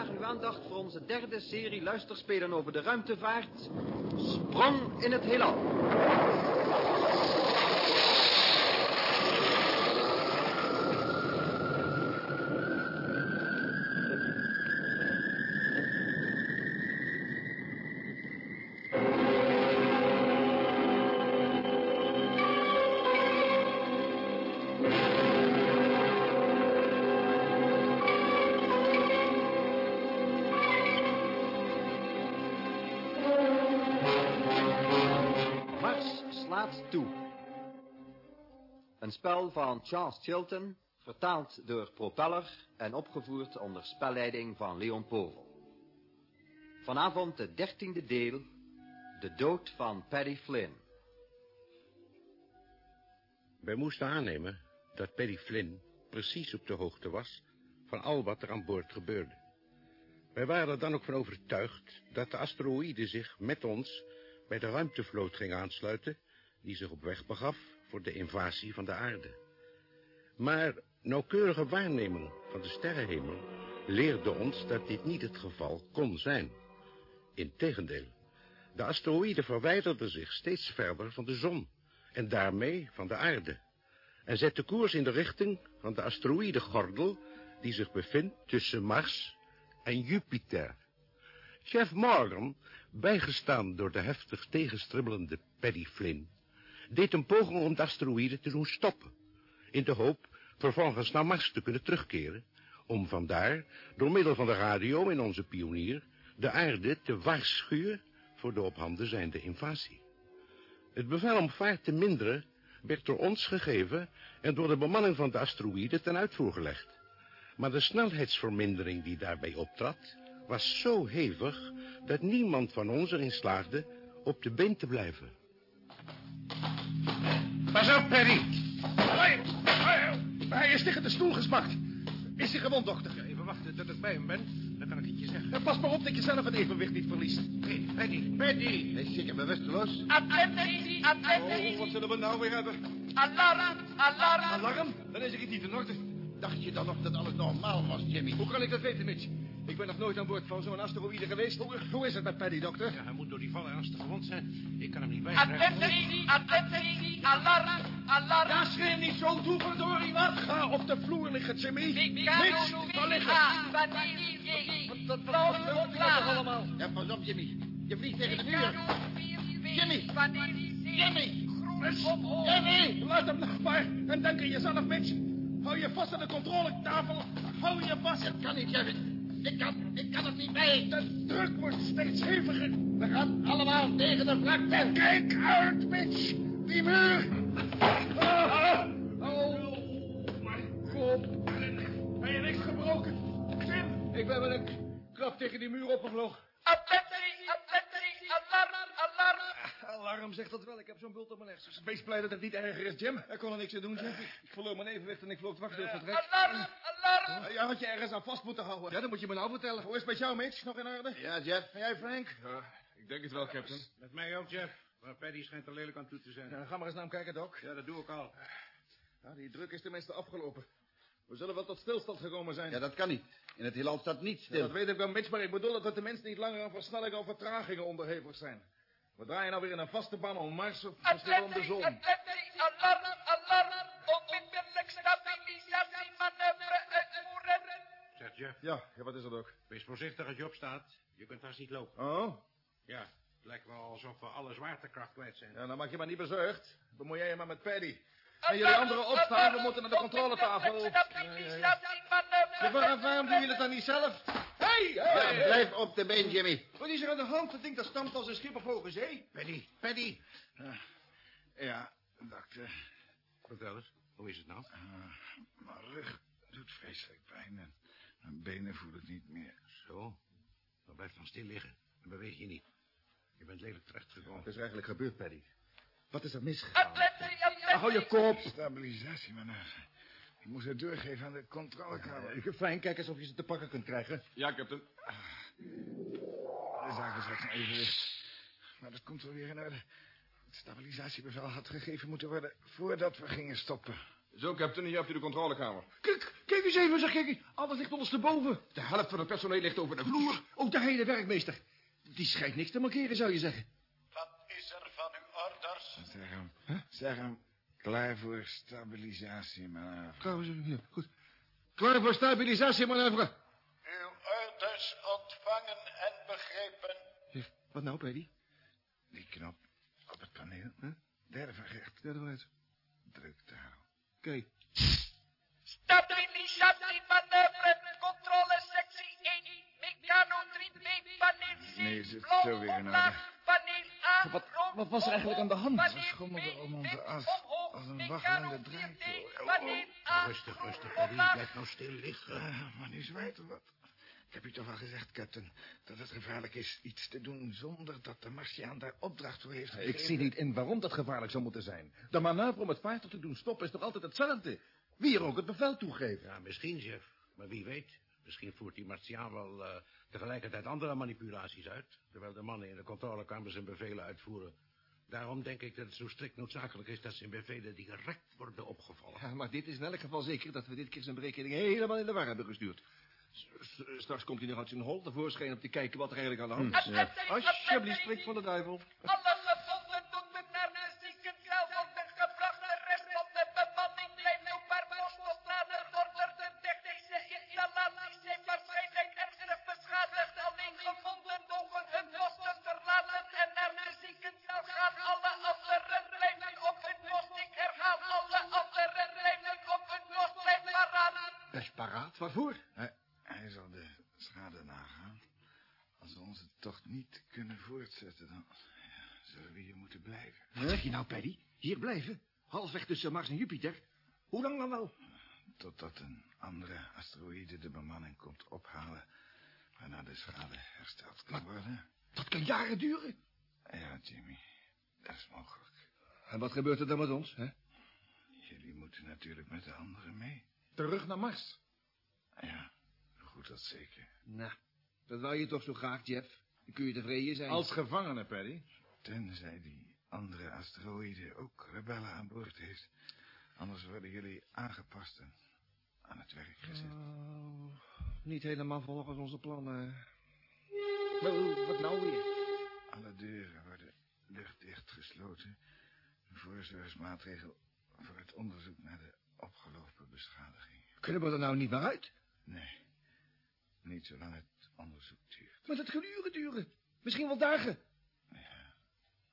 vragen uw aandacht voor onze derde serie luisterspelen over de ruimtevaart. Sprong in het heelal. Spel van Charles Chilton, vertaald door Propeller en opgevoerd onder spelleiding van Leon Povel. Vanavond het dertiende deel, de dood van Paddy Flynn. Wij moesten aannemen dat Paddy Flynn precies op de hoogte was van al wat er aan boord gebeurde. Wij waren er dan ook van overtuigd dat de asteroïde zich met ons bij de ruimtevloot ging aansluiten, die zich op weg begaf voor de invasie van de aarde. Maar nauwkeurige waarneming van de sterrenhemel leerde ons dat dit niet het geval kon zijn. Integendeel, de asteroïde verwijderde zich steeds verder van de zon en daarmee van de aarde en zette koers in de richting van de asteroïdegordel die zich bevindt tussen Mars en Jupiter. Chef Morgan, bijgestaan door de heftig tegenstribbelende Paddy Flynn, deed een poging om de asteroïde te doen stoppen, in de hoop vervolgens naar Mars te kunnen terugkeren, om vandaar, door middel van de radio in onze pionier, de aarde te waarschuwen voor de op handen zijnde invasie. Het bevel om vaart te minderen werd door ons gegeven en door de bemanning van de asteroïde ten uitvoer gelegd. Maar de snelheidsvermindering die daarbij optrad, was zo hevig dat niemand van ons erin slaagde op de been te blijven. Pas op, Perry. Hij, is tegen de stoel gesmakt. Is hij gewond, dokter? Even wachten tot ik bij hem ben. Dan kan ik het je zeggen. En pas maar op dat je zelf het evenwicht niet verliest. Hey, Paddy, Paddy. Hij is zeker bewusteloos. Attentie, attentie. Oh, wat zullen we nou weer hebben? Alarm, alarm. Alarm? Dan is er iets niet in orde. Dacht je dan nog dat alles normaal was, Jimmy? Hoe kan ik dat weten, Mitch? Ik ben nog nooit aan boord van zo'n asteroïde geweest. Hoe, hoe is het met Paddy, dokter? Ja, hij moet door die vallen ernstig gewond zijn. Ik kan hem niet bijkrijgen. Attentie, attentie. Zo, doe verdorie wat. Ga op de vloer liggen, Jimmy. Mitch, ga liggen. Wat, we toch allemaal? Ja, pas op, Jimmy. Je vliegt tegen de muur. Jimmy. Jimmy. Jimmy, laat hem nog maar. En denk aan jezelf, Mitch. Hou je vast aan de controletafel. Hou je vast. Dat kan niet, Jimmy. Ik kan, ik kan het niet bij. De druk wordt steeds heviger. We gaan allemaal tegen de vlakte. Kijk uit, Mitch. Die muur. Ah, ik ben met een klap tegen die muur opgevlogen. Attentie, attentie. Alarm, alarm. Alarm zegt dat wel. Ik heb zo'n bult op mijn leg. Wees blij dat het niet erger is, Jim. Er kon er niks aan doen, Jim. Ik verloor mijn evenwicht en ik vloog dwars door het vertrek. Alarm, alarm. Ja, had je ergens aan vast moeten houden. Ja, dat moet je me nou vertellen. Hoe is het met jou, Mitch? Nog in orde? Ja, Jeff. En jij, Frank? Ik denk het wel, Captain. Met mij ook, Jeff. Maar Paddy schijnt er lelijk aan toe te zijn. Ja, ga maar eens naar hem kijken, Doc. Ja, dat doe ik al. Ja, die druk is tenminste afgelopen. We zullen wel tot stilstand gekomen zijn. Ja, dat kan niet. In het heelal staat niet Ja, stil. dat weet ik wel, Mitch, maar ik bedoel dat de mensen niet langer aan versnellingen of vertragingen onderhevig zijn. We draaien nou weer in een vaste baan om Mars of misschien om de zon. Attentie, alarm, alarm. Onmiddellijk stabilisatiemanoeuvre uitvoeren. Zegt Jeff, Ja, ja, wat is dat ook? wees voorzichtig als je opstaat. Je kunt haast niet lopen. Oh? Ja, het lijkt wel alsof we alle zwaartekracht kwijt zijn. Ja, dan maak je maar niet bezorgd. Bemoei jij je maar met Paddy. En jullie anderen opstaan, we moeten naar de controletafel. Ja, waarom, waarom doen jullie het dan niet zelf? Ja, hey, blijf op de been, Jimmy. Wat is er aan de hand? Dat ding dat stamt als een schip op hoge zee. Paddy, Paddy. Ja, dokter. Vertel eens, hoe is het nou? Mijn rug doet vreselijk pijn en mijn benen voelen het niet meer. Zo, dan blijf dan stil liggen. Dan beweeg je niet. Je bent lelijk terechtgekomen. Wat is er eigenlijk gebeurd, Paddy? Wat is er misgegaan? Hou je kop. Stabilisatiemanoeuvre. Ik moest het doorgeven aan de controlekamer. Ik Fijn, kijk eens of je ze te pakken kunt krijgen. Ja, Captain. De zaak is straks een evenwicht. Maar dat komt wel weer in orde. Het stabilisatiebevel had gegeven moeten worden voordat we gingen stoppen. Zo, captain, hier hebt u de controlekamer. Kijk, kijk eens even, zeg kijk. Alles ligt ondersteboven. De helft van het personeel ligt over de vloer. Ook de hele werkmeester. Die schijnt niks te markeren, zou je zeggen. Wat is er van uw orders? Zeg zeg hem, klaar voor stabilisatie, manoeuvre. Trouwens, ja, goed. Klaar voor stabilisatiemanoeuvre. Uw orders ontvangen en begrepen. Wat nou, Paddy? Die knop op het paneel, hè? derde Ja, dat weet. druk daar. Kijk. Stabilisatiemanoeuvre, controle sectie 1, Meccano 3B, paneel C, Nee, is het blauw zo weer orde? paneel A, Wat- wat was er eigenlijk aan de hand? Ze schommelde B, om onze as, als een waggelende 4D, draad, joh. paneel A, Rustig, rustig, Paddy. Blijf nou stil liggen. Ah, maar nu zwaait er wat. Ik heb u toch al gezegd, captain, dat het gevaarlijk is iets te doen zonder dat de Martiaan daar opdracht voor heeft gegeven. Ik zie niet in waarom dat gevaarlijk zou moeten zijn. De manoeuvre om het vaartuig te doen stoppen is toch altijd hetzelfde? Wie er ook het bevel toegeeft. Ja, misschien, Jeff. Maar wie weet. Misschien voert die Martiaan wel eh, tegelijkertijd andere manipulaties uit... terwijl de mannen in de controlekamer zijn bevelen uitvoeren. Daarom denk ik dat het zo strikt noodzakelijk is... dat zijn bevelen direct worden opgevallen. Ja, maar dit is in elk geval zeker dat we dit keer zijn berekening helemaal in de war hebben gestuurd. Straks komt hij nog uit zijn hol tevoorschijn om te kijken wat er eigenlijk aan de hand is. Alsjeblieft, spreek van de duivel. Voortzetten, dan zullen we hier moeten blijven. Wat zeg je nou, Paddy? Hier blijven? Halfweg tussen Mars en Jupiter? Hoe lang dan wel? Totdat een andere asteroïde de bemanning komt ophalen, waarna de schade hersteld kan worden. Dat kan jaren duren. Ja, Jimmy, dat is mogelijk. En wat gebeurt er dan met ons, hè? Jullie moeten natuurlijk met de anderen mee. Terug naar Mars. Ja, goed dat zeker. Nou, dat wou je toch zo graag, Jeff? Dan kun je tevreden zijn. Als gevangene, Paddy. Tenzij die andere asteroïde ook rebellen aan boord heeft. Anders worden jullie aangepast en aan het werk gezet. Oh, niet helemaal volgens onze plannen. Wel, wat nou weer? Alle deuren worden luchtdicht gesloten. Een voorzorgsmaatregel voor het onderzoek naar de opgelopen beschadiging. Kunnen we er nou niet meer uit? Nee, niet zolang het onderzoek duurt. Maar dat kan uren duren. Misschien wel dagen.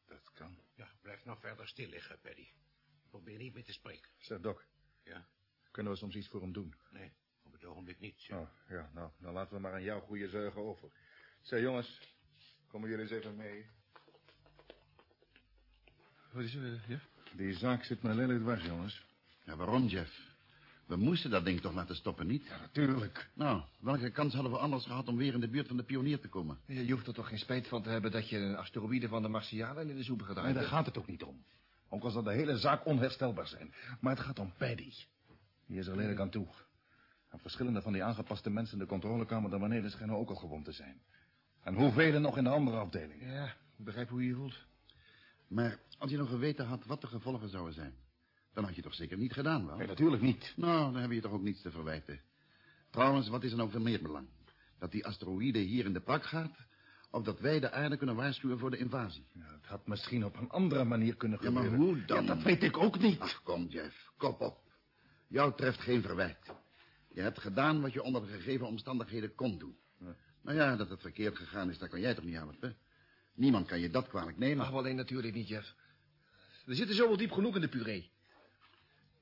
Dat kan. Ja, blijf nou verder stil liggen, Paddy. Probeer niet meer te spreken. Zeg, Doc. Ja? Kunnen we soms iets voor hem doen? Nee, op het ogenblik niet. Oh, ja, nou, dan laten we maar aan jouw goede zeugen over. Zeg, jongens. Komen jullie eens even mee? Wat is er, ja? Die zaak zit me lelijk dwars, jongens. Ja, waarom, Jeff? We moesten dat ding toch laten stoppen, niet? Ja, natuurlijk. Nou, welke kans hadden we anders gehad om weer in de buurt van de pionier te komen? Je hoeft er toch geen spijt van te hebben dat je een asteroïde van de Martianen in de soep gedraaid Nee, daar hebt? gaat het ook niet om. Ook al zal de hele zaak onherstelbaar zijn. Maar het gaat om Paddy. Die is er lelijk aan toe. En verschillende van die aangepaste mensen in de controlekamer daar beneden schijnen ook al gewond te zijn. En hoeveel nog in de andere afdelingen? Ja, ik begrijp hoe je je voelt. Maar als je nog geweten had wat de gevolgen zouden zijn... dan had je toch zeker niet gedaan, wel? Nee, natuurlijk niet. Nou, dan heb je toch ook niets te verwijten. Trouwens, wat is er nou van meer belang? Dat die asteroïde hier in de prak gaat... of dat wij de aarde kunnen waarschuwen voor de invasie? Ja, het had misschien op een andere manier kunnen Ja, maar gebeuren. hoe dan? Ja, dat weet ik ook niet. Ach, kom, Jeff. Kop op. Jou treft geen verwijt. Je hebt gedaan wat je onder de gegeven omstandigheden kon doen. Nou ja, dat het verkeerd gegaan is, daar kan jij toch niet aan hè? Niemand kan je dat kwalijk nemen. Ach, alleen natuurlijk niet, Jeff. We zitten zo wel diep genoeg in de puree.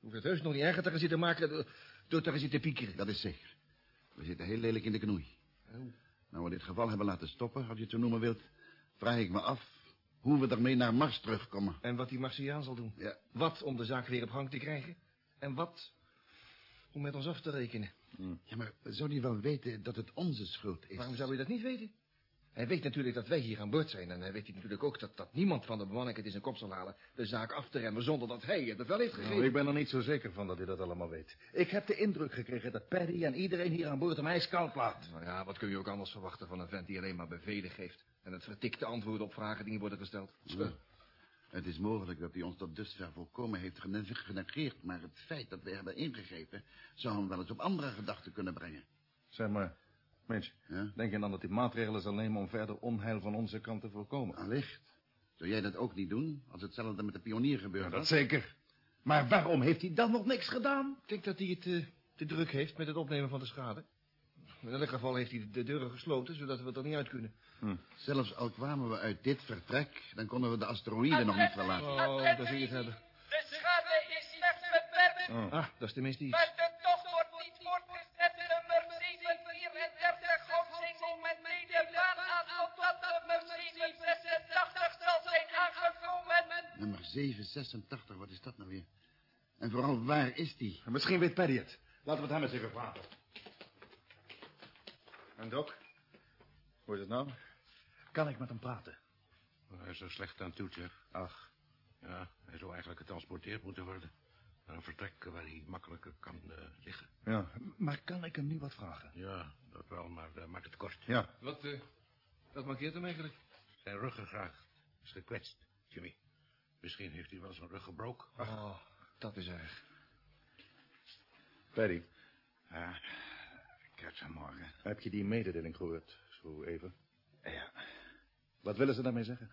Hoeft het heus nog niet erger te gaan zitten maken door, te gaan zitten piekeren. Dat is zeker. We zitten heel lelijk in de knoei. Nou, we dit geval hebben laten stoppen, als je het zo noemen wilt... vraag ik me af hoe we ermee naar Mars terugkomen. En wat die Martiaan zal doen. Ja. Wat om de zaak weer op gang te krijgen. En wat om met ons af te rekenen. Ja, maar zou die wel weten dat het onze schuld is? Waarom zou je dat niet weten? Hij weet natuurlijk dat wij hier aan boord zijn. En hij weet natuurlijk ook dat, dat niemand van de bemanning het in zijn kop zal halen... de zaak af te remmen zonder dat hij het bevel heeft gegeven. Nou, ik ben er niet zo zeker van dat hij dat allemaal weet. Ik heb de indruk gekregen dat Paddy en iedereen hier aan boord hem ijskoud laat. Nou ja, wat kun je ook anders verwachten van een vent die alleen maar bevelen geeft... en het vertikte antwoorden op vragen die worden gesteld. Ja. Het is mogelijk dat hij ons tot dusver volkomen heeft gene- genegeerd... maar het feit dat we hebben ingegrepen... zou hem wel eens op andere gedachten kunnen brengen. Zeg maar, Mitch, Ja? denk je dan dat hij maatregelen zal nemen om verder onheil van onze kant te voorkomen? Allicht. Zou jij dat ook niet doen, als hetzelfde met de pionier Ja, was? dat zeker. Maar waarom heeft hij dan nog niks gedaan? Ik denk dat hij het eh, te druk heeft met het opnemen van de schade. In elk geval heeft hij de deuren gesloten, zodat we er niet uit kunnen. Zelfs al kwamen we uit dit vertrek... dan konden we de asteroïde nog niet verlaten. Oh, daar zie je het hebben. De schade is slechts beperkt, Ah, dat is tenminste iets. 786, wat is dat nou weer? En vooral, waar is die? Misschien weet Paddy het. Laten we het hem eens even vragen. En Doc? Hoe is het nou? Kan ik met hem praten? Hij is er slecht aan toe, Jeff. Ach, Ja, hij zou eigenlijk getransporteerd moeten worden. Naar een vertrek waar hij makkelijker kan eh, liggen. ja. Maar kan ik hem nu wat vragen? Ja, dat wel, maar eh, maak het kort. Ja. Wat, eh, wat markeert hem eigenlijk? Zijn ruggengraat is gekwetst, Jimmy. Misschien heeft hij wel zijn rug gebroken. Oh, dat is erg. Paddy, Ja, ik heb vanmorgen. heb je die mededeling gehoord, zo even? Ja, Wat willen ze daarmee zeggen?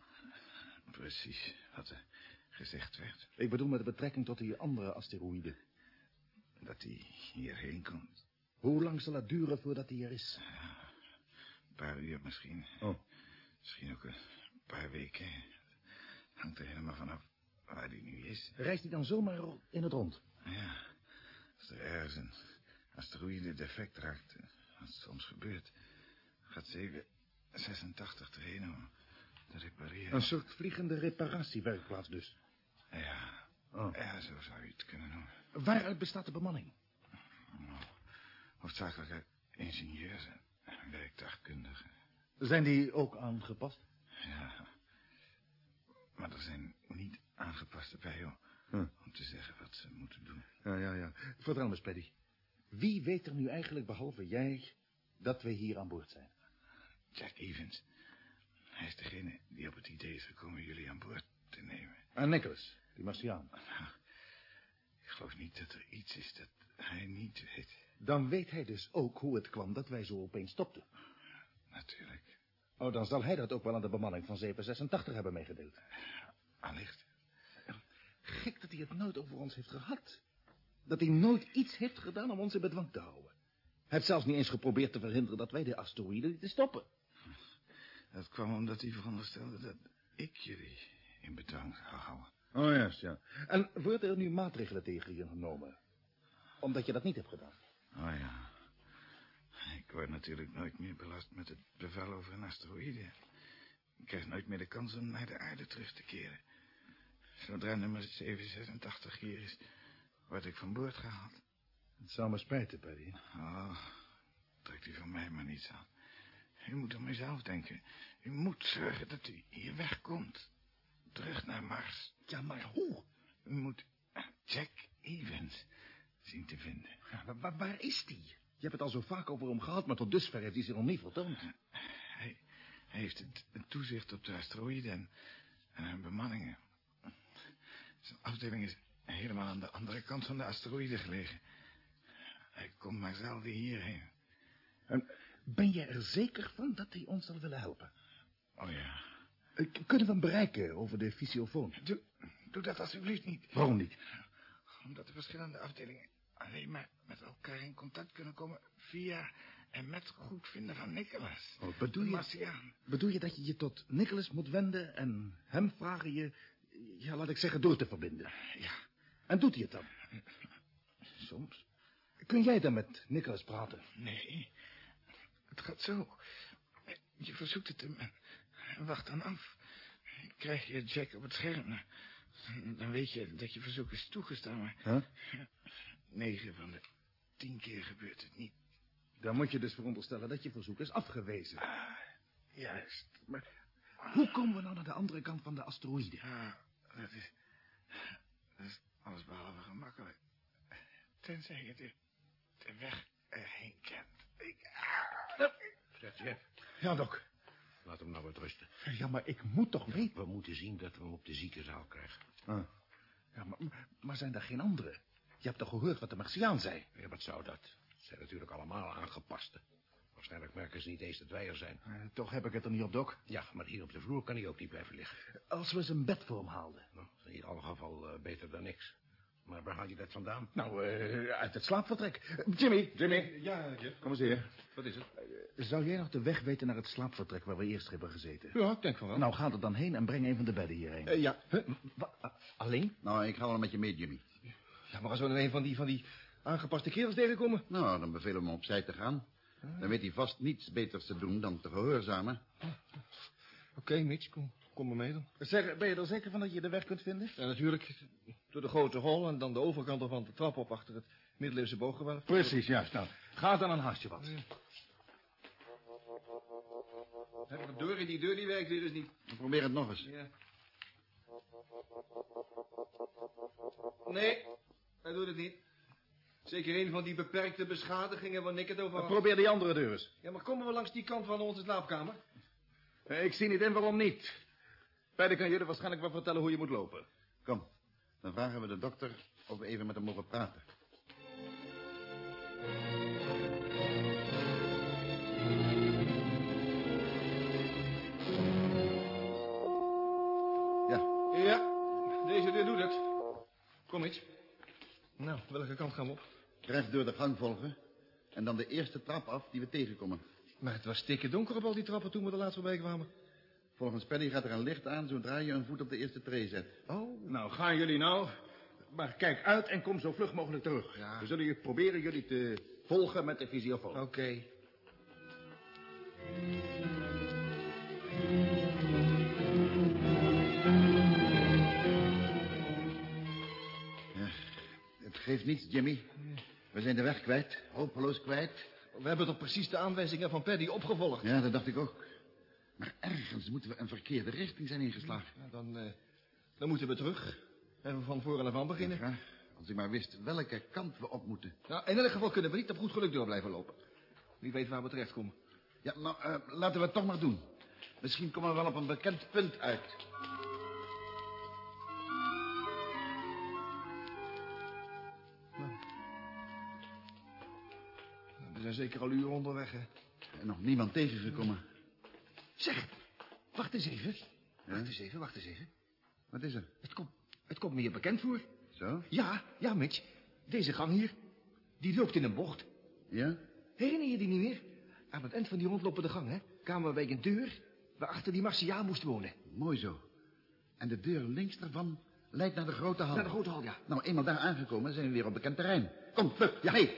precies wat er gezegd werd. Ik bedoel met betrekking tot die andere asteroïde. Dat hij hierheen komt. Hoe lang zal het duren voordat hij er is? Een paar uur misschien. Oh. Misschien ook een paar weken. Hangt er helemaal vanaf waar hij nu is. Reist hij dan zomaar in het rond? Ja, als er ergens een asteroïde defect raakt, eh, wat soms gebeurt, gaat 786 erheen om te repareren. Een soort vliegende reparatiewerkplaats dus. Ja, Oh. ja, zo zou je het kunnen noemen. Waaruit bestaat de bemanning? Hoofdzakelijk uit ingenieurs en werktuigkundigen. Zijn die ook aangepast? Ja, maar er zijn niet aangepaste bij Hm. om te zeggen wat ze moeten doen. Ja, ja, ja. Vertel me Paddy. Wie weet er nu eigenlijk, behalve jij, dat we hier aan boord zijn? Jack Evans, hij is degene die op het idee is gekomen jullie aan boord te nemen. En Nicholas, die Martiaan. Ik geloof niet dat er iets is dat hij niet weet. Dan weet hij dus ook hoe het kwam dat wij zo opeens stopten. Natuurlijk, Oh, dan zal hij dat ook wel aan de bemanning van 786 hebben meegedeeld. allicht. Gek dat hij het nooit over ons heeft gehad. Dat hij nooit iets heeft gedaan om ons in bedwang te houden. Hij heeft zelfs niet eens geprobeerd te verhinderen dat wij de asteroïde lieten stoppen. Dat kwam omdat hij veronderstelde dat ik jullie in bedwang zou houden. Oh, juist, ja. En worden er nu maatregelen tegen je genomen? Omdat je dat niet hebt gedaan. Oh ja. Ik word natuurlijk nooit meer belast met het bevel over een asteroïde. Ik krijg nooit meer de kans om naar de aarde terug te keren. Zodra nummer 786 hier is, word ik van boord gehaald. Het zou me spijten, Paddy. Oh, trekt u van mij maar niets aan. U moet aan mezelf denken. U moet zorgen dat u hier wegkomt. Terug naar Mars. Ja, maar hoe? U moet Jack Evans zien te vinden. Ja, maar waar, waar is die? Je hebt het al zo vaak over hem gehad, maar tot dusver heeft hij zich nog niet vertoond. Hij, hij heeft het, het toezicht op de asteroïden en, en hun bemanningen. Zijn afdeling is helemaal aan de andere kant van de asteroïde gelegen. Hij komt maar zelden hierheen. En ben je er zeker van dat hij ons zal willen helpen? Oh ja. Eh, Kunnen we hem bereiken over de fysiofoon? Doe, doe dat alsjeblieft niet. Waarom niet? Omdat de verschillende afdelingen alleen maar met elkaar in contact kunnen komen via en met goedvinden van Nicholas. Oh, bedoel de je-. Bedoel je dat je je tot Nicholas moet wenden en hem vragen je, ja, laat ik zeggen, door te verbinden? Ja, En doet hij het dan? Soms. Kun jij dan met Nicholas praten? nee. Het gaat zo. Je verzoekt het hem en wacht dan af. Krijg je Jack op het scherm, dan weet je dat je verzoek is toegestaan, maar Huh? Negen van de tien keer gebeurt het niet. Dan moet je dus veronderstellen dat je verzoek is afgewezen. Juist. Maar hoe komen we nou naar de andere kant van de asteroïde? Ja, dat is, dat is alles behalve gemakkelijk. Tenzij je de, de weg erheen kent. Ik, Zeg, Jeff, Ja, Doc. laat hem nou wat uitrusten. Ja, maar ik moet toch weten... We moeten zien dat we hem op de ziekenzaal krijgen. Ah. Ja, maar, maar zijn er geen andere? Je hebt toch gehoord wat de Martiaan zei? Ja, wat zou dat? Het zijn natuurlijk allemaal aangepaste. Waarschijnlijk merken ze niet eens dat wij er zijn. Eh, toch heb ik het er niet op, Dok. Ja, maar hier op de vloer kan hij ook niet blijven liggen. Als we zijn bed voor hem haalden. Nou, dat is in ieder geval eh, beter dan niks. Maar waar haal je dat vandaan? Nou, eh, uit het slaapvertrek. Eh, Jimmy, Jimmy. Ja, Jeff. Kom eens hier. Wat is het? Zou jij nog de weg weten naar het slaapvertrek waar we eerst hebben gezeten? Ja, ik denk van wel. Nou, ga er dan heen en breng een van de bedden hierheen. Eh, ja. Huh? Alleen? Nou, ik ga wel met je mee, Jimmy. Ja, maar als we dan een van die, van die aangepaste kerels tegenkomen... Nou, dan bevelen we hem opzij te gaan. Dan weet hij vast niets beters te doen dan te gehoorzamen. Oké, Mitch, kom, kom maar mee dan. Zeg, ben je er zeker van dat je de weg kunt vinden? Ja, natuurlijk. Door de grote hol en dan de overkant ervan de trap op achter het middeleeuwse booggewelf. Precies, juist. Nou, ga dan een haastje wat. Heb ik door in die deur die werkt weer dus niet. Dan probeer het nog eens. Ja. Nee, hij doet het niet. Zeker een van die beperkte beschadigingen waar Nick het over had. Probeer die andere deur eens. Ja, maar komen we langs die kant van onze slaapkamer? Eh, Ik zie niet in waarom niet. Beide kan jullie waarschijnlijk wel vertellen hoe je moet lopen. Kom, dan vragen we de dokter of we even met hem mogen praten. Ja, Ja, deze deur doet het. Kom eens. Nou, welke kant gaan we op? recht door de gang volgen. En dan de eerste trap af die we tegenkomen. Maar het was stikke donker op al die trappen toen we er laatst voorbij kwamen. Volgens Paddy gaat er een licht aan zodra je een voet op de eerste tree zet. Oh. Nou, gaan jullie nou. Maar kijk uit en kom zo vlug mogelijk terug. Ja. We zullen je proberen jullie te volgen met de visiofoon. Oké. Geeft niets, Jimmy. We zijn de weg kwijt, hopeloos kwijt. We hebben toch precies de aanwijzingen van Paddy opgevolgd? Ja, dat dacht ik ook. Maar ergens moeten we een verkeerde richting zijn ingeslagen. Ja, dan, eh, dan moeten we terug. En we van voren af aan beginnen. Ja, als ik maar wist welke kant we op moeten. In elk geval kunnen we niet op goed geluk door blijven lopen. Wie weet waar we terechtkomen. Ja, nou, eh, laten we het toch maar doen. Misschien komen we wel op een bekend punt uit. Zijn zeker al uren onderweg, hè? En nog niemand tegengekomen. Zeg, wacht eens even. Ja? Wacht eens even, wacht eens even. Wat is er? Het komt, het komt me hier bekend voor. Zo? Ja, ja, Mitch. Deze gang hier, die loopt in een bocht. Ja? Herinner je die niet meer? Aan het eind van die rondlopende gang, hè? Kwamen we bij een deur waarachter die Martiaan moest wonen. Mooi zo. En de deur links daarvan leidt naar de grote hal. Naar de grote hal, ja. Nou, eenmaal daar aangekomen zijn we weer op bekend terrein. Kom, Pup. Ja. Hé?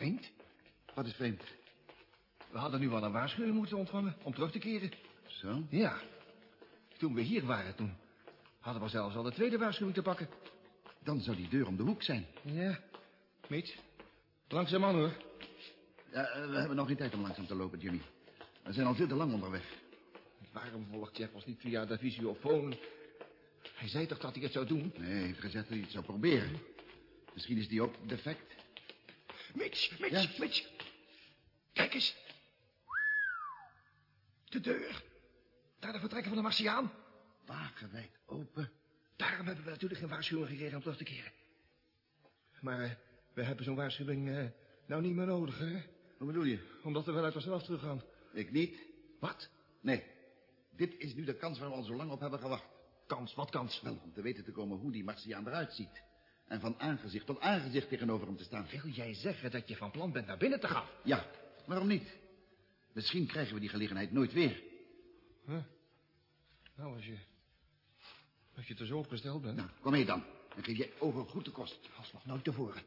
Vreemd. Wat is vreemd? We hadden nu wel een waarschuwing moeten ontvangen om terug te keren. Zo? Ja. Toen we hier waren, toen hadden we zelfs al de tweede waarschuwing te pakken. Dan zou die deur om de hoek zijn. Ja. Mitch, langzaam aan hoor. Ja, eh, we hebben nog geen tijd om langzaam te lopen, Jimmy. We zijn al veel te lang onderweg. Waarom volgt Jeff ons niet via de visiofoon? Hij zei toch dat hij het zou doen? Nee, hij heeft gezegd dat hij het zou proberen. Misschien is die ook defect. Mitch, Mitch, Ja? Mitch. Kijk eens. De deur. Daar de vertrekken van de Martiaan. Wagenwijd open. Daarom hebben we natuurlijk geen waarschuwing gekregen om terug te keren. Maar eh, we hebben zo'n waarschuwing eh, nou niet meer nodig, hè? Wat bedoel je? Omdat we wel uit onszelf teruggaan. Ik niet. Wat? Nee. Dit is nu de kans waar we al zo lang op hebben gewacht. Kans, wat kans? Wel, om te weten te komen hoe die Martiaan eruit ziet. En van aangezicht tot aangezicht tegenover hem te staan. Wil jij zeggen dat je van plan bent naar binnen te gaan? Ja, waarom niet? Misschien krijgen we die gelegenheid nooit weer. Huh? Nou, als je... Als je te zo opgesteld bent... Nou, kom mee dan. Dan geef jij ogen goed de kost. Als nog nooit tevoren.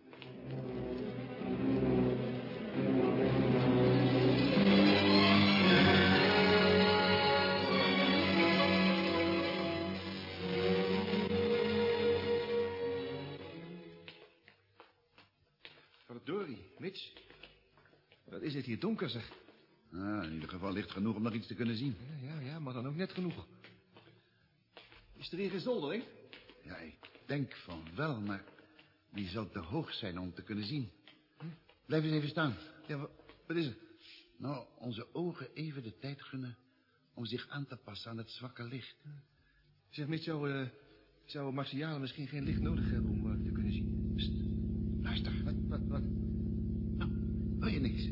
Is het hier donker, zeg. Ah, in ieder geval licht genoeg om nog iets te kunnen zien. Ja, ja, ja, maar dan ook net genoeg. Is er hier geen zoldering? Ja, ik denk van wel, maar die zal te hoog zijn om te kunnen zien. Blijf eens even staan. Ja, wa- wat is er? Nou, onze ogen even de tijd gunnen om zich aan te passen aan het zwakke licht. Zeg, Mitch, zou, eh zou Martianen misschien geen licht nodig hebben om eh, te kunnen zien? Pst, Luister, wat, wat, wat? nou, hoor je niks?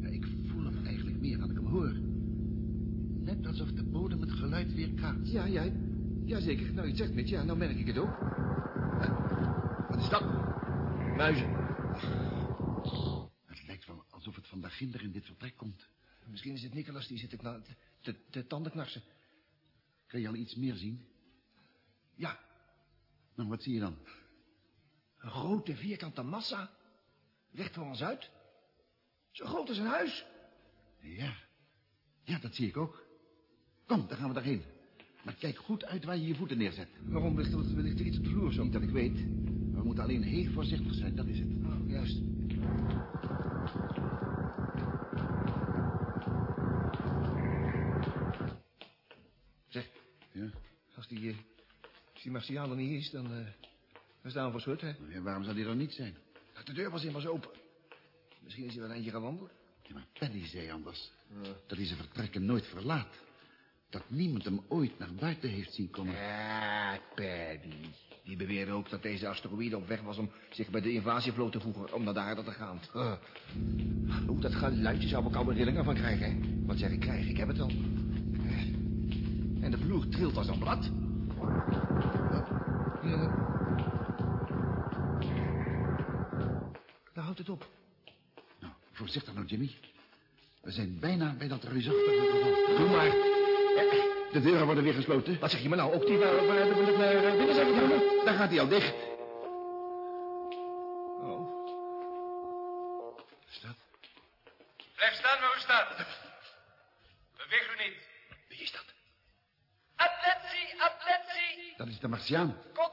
Ja, ik voel hem eigenlijk meer dan ik hem hoor. Net alsof de bodem het geluid weer kaatst. Ja, ja, ja, zeker. Nou, je zegt, Mitch, ja, nou merk ik het ook. Wat is dat? Muizen. Het lijkt wel alsof het van daarginder in dit vertrek komt. Misschien is het Nicolas die zit te, te, te tandenknarsen. Kan je al iets meer zien? Ja, Nou, wat zie je dan? een grote vierkante massa. Recht voor ons uit. Zo groot als een huis. Ja. Ja, dat zie ik ook. Kom, dan gaan we daarheen. Maar kijk goed uit waar je je voeten neerzet. Waarom ligt er, ligt er iets op de vloer zo? Niet dat ik weet. We moeten alleen heel voorzichtig zijn, dat is het. Oh, juist. Zeg, Ja? als die, eh, als die er niet is, dan, eh, dan staan we voor schut, hè? Ja, waarom zou die er niet zijn? De deur was immers open. Misschien is hij wel eentje gaan wandelen. Ja, maar Paddy zei anders. Dat hij zijn vertrekken nooit verlaat. Dat niemand hem ooit naar buiten heeft zien komen. Ja, Paddy. Die beweerde ook dat deze asteroïde op weg was om zich bij de invasievloot te voegen, om naar de aarde te gaan. Uh. Oeh, dat geluidje zou ik koude rillingen van krijgen, hè? Wat zeg ik krijg, ik heb het al. En de vloer trilt als een blad. Ja. Houdt het op. Nou, voorzichtig nou, Jimmy. We zijn bijna bij dat reusachtige geval. Doe maar. De deuren worden weer gesloten. Wat zeg je me nou? Ook die waar, waar de, de, naar binnen zijn gegaan? Daar gaat hij al dicht. Oh. Wat is dat? Blijf staan waar u staat. Beweeg u niet. Wie is dat? Attentie, attentie. Dat is de Martiaan. Controle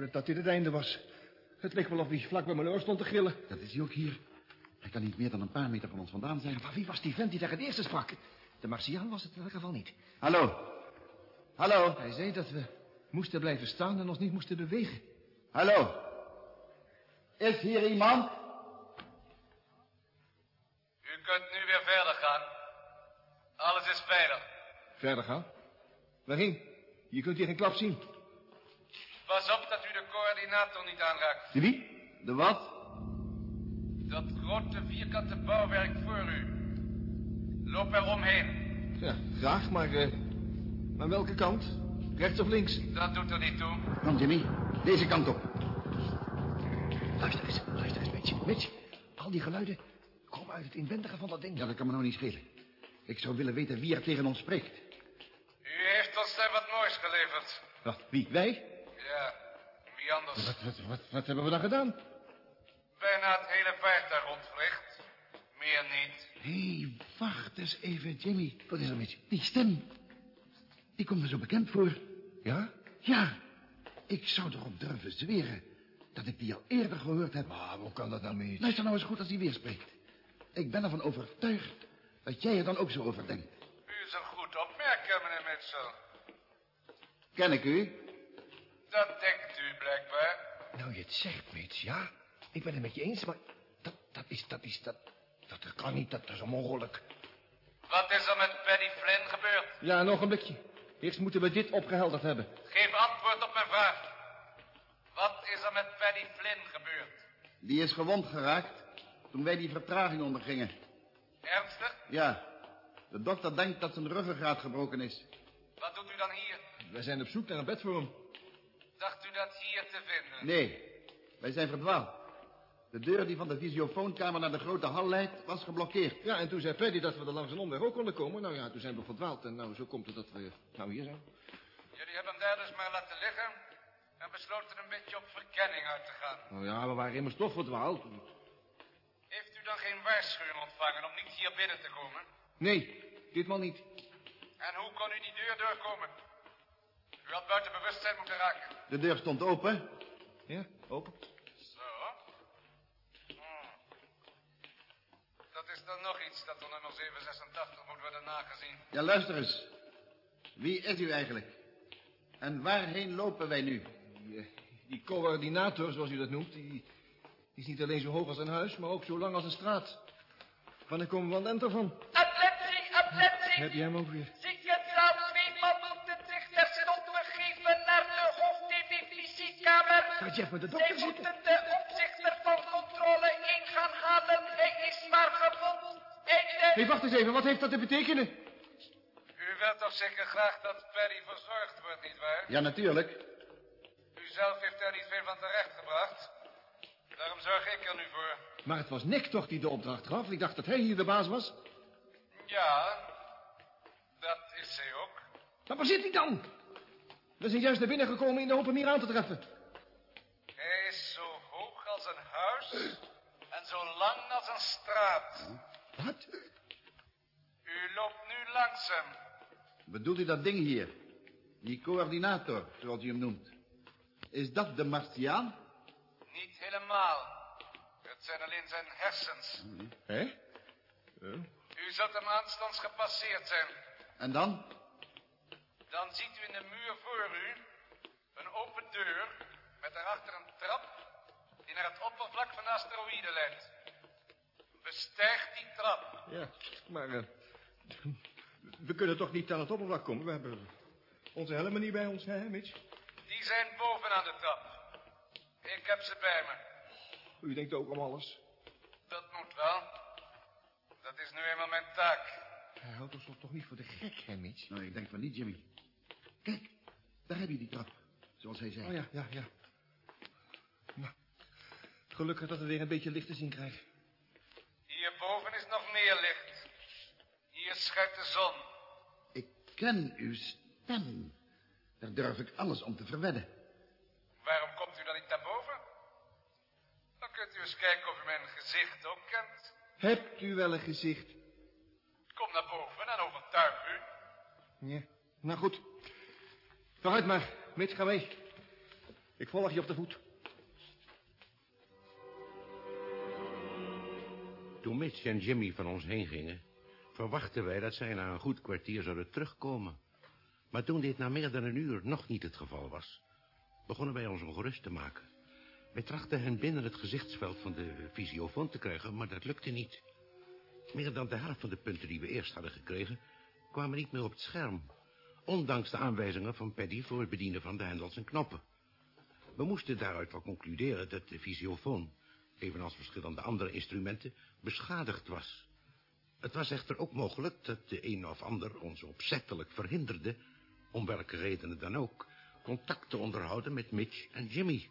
Dat dat dit het einde was. Het leek wel of hij vlak bij mijn oor stond te gillen. Dat is hij ook hier. Hij kan niet meer dan een paar meter van ons vandaan zijn. Maar wie was die vent die daar het eerste sprak? De Martiaan was het in elk geval niet. Hallo. Hallo. Hij zei dat we moesten blijven staan en ons niet moesten bewegen. Hallo. Is hier iemand? U kunt nu weer verder gaan. Alles is veilig. Verder gaan. Waarheen? Je kunt hier geen klap zien. Pas op coördinator niet aanraakt. De wie? De wat? Dat grote vierkante bouwwerk voor u. Loop er omheen. Ja, graag, maar... eh aan welke kant? Rechts of links? Dat doet er niet toe. Kom, Jimmy. Deze kant op. Luister eens, luister eens, Mitch. Mitch, al die geluiden komen uit het inwendige van dat ding. Ja, dat kan me nou niet schelen. Ik zou willen weten wie er tegen ons spreekt. U heeft ons daar wat moois geleverd. Wat, wie? Wij? Ja, anders? Wat, wat, wat, wat hebben we dan gedaan? Bijna het hele vaartuig rondgericht. Meer niet. Hé, hey, wacht eens even, Jimmy. Wat is er, Mitch? Die stem. Die komt me zo bekend voor. Ja? Ja, ik zou erop durven zweren dat ik die al eerder gehoord heb. Maar hoe kan dat nou, Mitch? Luister nou eens goed als hij weer spreekt. Ik ben ervan overtuigd dat jij er dan ook zo over denkt. U is een goed opmerker, meneer Mitchell. Ken ik u? Dat denkt blijkbaar. Nou, je het zegt, Mitch, ja. Ik ben het met je eens, maar dat, dat is, dat is, dat, dat, kan niet, dat is onmogelijk. Wat is er met Paddy Flynn gebeurd? Ja, nog een blikje. Eerst moeten we dit opgehelderd hebben. Geef antwoord op mijn vraag. Wat is er met Paddy Flynn gebeurd? Die is gewond geraakt toen wij die vertraging ondergingen. Ernstig? Ja, de dokter denkt dat zijn ruggengraat gebroken is. Wat doet u dan hier? We zijn op zoek naar een bed voor hem. U dat hier te vinden? Nee, wij zijn verdwaald. De deur die van de visiofoonkamer naar de grote hal leidt, was geblokkeerd. Ja, en toen zei Paddy dat we er langs een omweg ook konden komen. Nou ja, toen zijn we verdwaald en nou, zo komt het dat we nou hier zijn. Jullie hebben hem daar dus maar laten liggen en besloten een beetje op verkenning uit te gaan. Nou ja, we waren immers toch verdwaald. Heeft u dan geen waarschuwing ontvangen om niet hier binnen te komen? Nee, ditmaal niet. En hoe kon u die deur doorkomen? U had buiten bewustzijn moeten raken. De deur stond open. Ja, open. Zo. Hmm. Dat is er nog iets dat door nummer 786 moet worden nagezien. Ja, luister eens. Wie is u eigenlijk? En waarheen lopen wij nu? Die, eh, die coördinator, zoals u dat noemt, die, die is niet alleen zo hoog als een huis, maar ook zo lang als een straat. Wanneer komen we aan het eind ervan? Attentie, attentie. Heb jij hem ook weer? Gaat Jeff met de Zij dokter zitten? moeten de opzichter van controle in gaan halen. Hij is maar gewond. Einde. Hé, wacht eens even, wat heeft dat te betekenen? U wilt toch zeker graag dat Perry verzorgd wordt, nietwaar? Ja, natuurlijk. U zelf heeft daar niet veel van terechtgebracht. Daarom zorg ik er nu voor. Maar het was Nick toch die de opdracht gaf? Ik dacht dat hij hier de baas was. Ja, dat is zij ook. Maar waar zit hij dan? We zijn juist naar binnen gekomen in de hoop hem hier aan te treffen. En zo lang als een straat. Wat? U loopt nu langs hem. Bedoelt u dat ding hier? Die coördinator, zoals u hem noemt. Is dat de Martiaan? Niet helemaal. Het zijn alleen zijn hersens. Hé? U zult hem aanstonds gepasseerd zijn. En dan? Dan ziet u in de muur voor u een open deur met daarachter een trap die naar het oppervlak van de asteroïde leidt. Bestijg die trap. Ja, maar eh, we kunnen toch niet aan het oppervlak komen? We hebben onze helmen niet bij ons, hè, Mitch? Die zijn boven aan de trap. Ik heb ze bij me. U denkt ook om alles. Dat moet wel. Dat is nu eenmaal mijn taak. Hij houdt ons toch niet voor de gek, hè, Mitch? Nou, ik denk van niet, Jimmy. Kijk, daar heb je die trap. Zoals hij zei. Oh ja, ja, ja. Gelukkig dat we weer een beetje licht te zien krijgen. Hierboven is nog meer licht. Hier schijnt de zon. Ik ken uw stem. Daar durf ik alles om te verwedden. Waarom komt u dan niet naar boven? Dan kunt u eens kijken of u mijn gezicht ook kent. Hebt u wel een gezicht? Kom naar boven en overtuig u. Ja. Nou goed. Vooruit maar. Mitch, ga mee. Ik volg je op de voet. Toen Mitch en Jimmy van ons heen gingen... verwachten wij dat zij na een goed kwartier zouden terugkomen. Maar toen dit na meer dan een uur nog niet het geval was... begonnen wij ons ongerust te maken. Wij trachten hen binnen het gezichtsveld van de visiofoon te krijgen... maar dat lukte niet. Meer dan de helft van de punten die we eerst hadden gekregen... kwamen niet meer op het scherm. Ondanks de aanwijzingen van Paddy voor het bedienen van de hendels en knoppen. We moesten daaruit wel concluderen dat de visiofoon... evenals verschillende andere instrumenten, beschadigd was. Het was echter ook mogelijk dat de een of ander ons opzettelijk verhinderde... om welke redenen dan ook, contact te onderhouden met Mitch en Jimmy.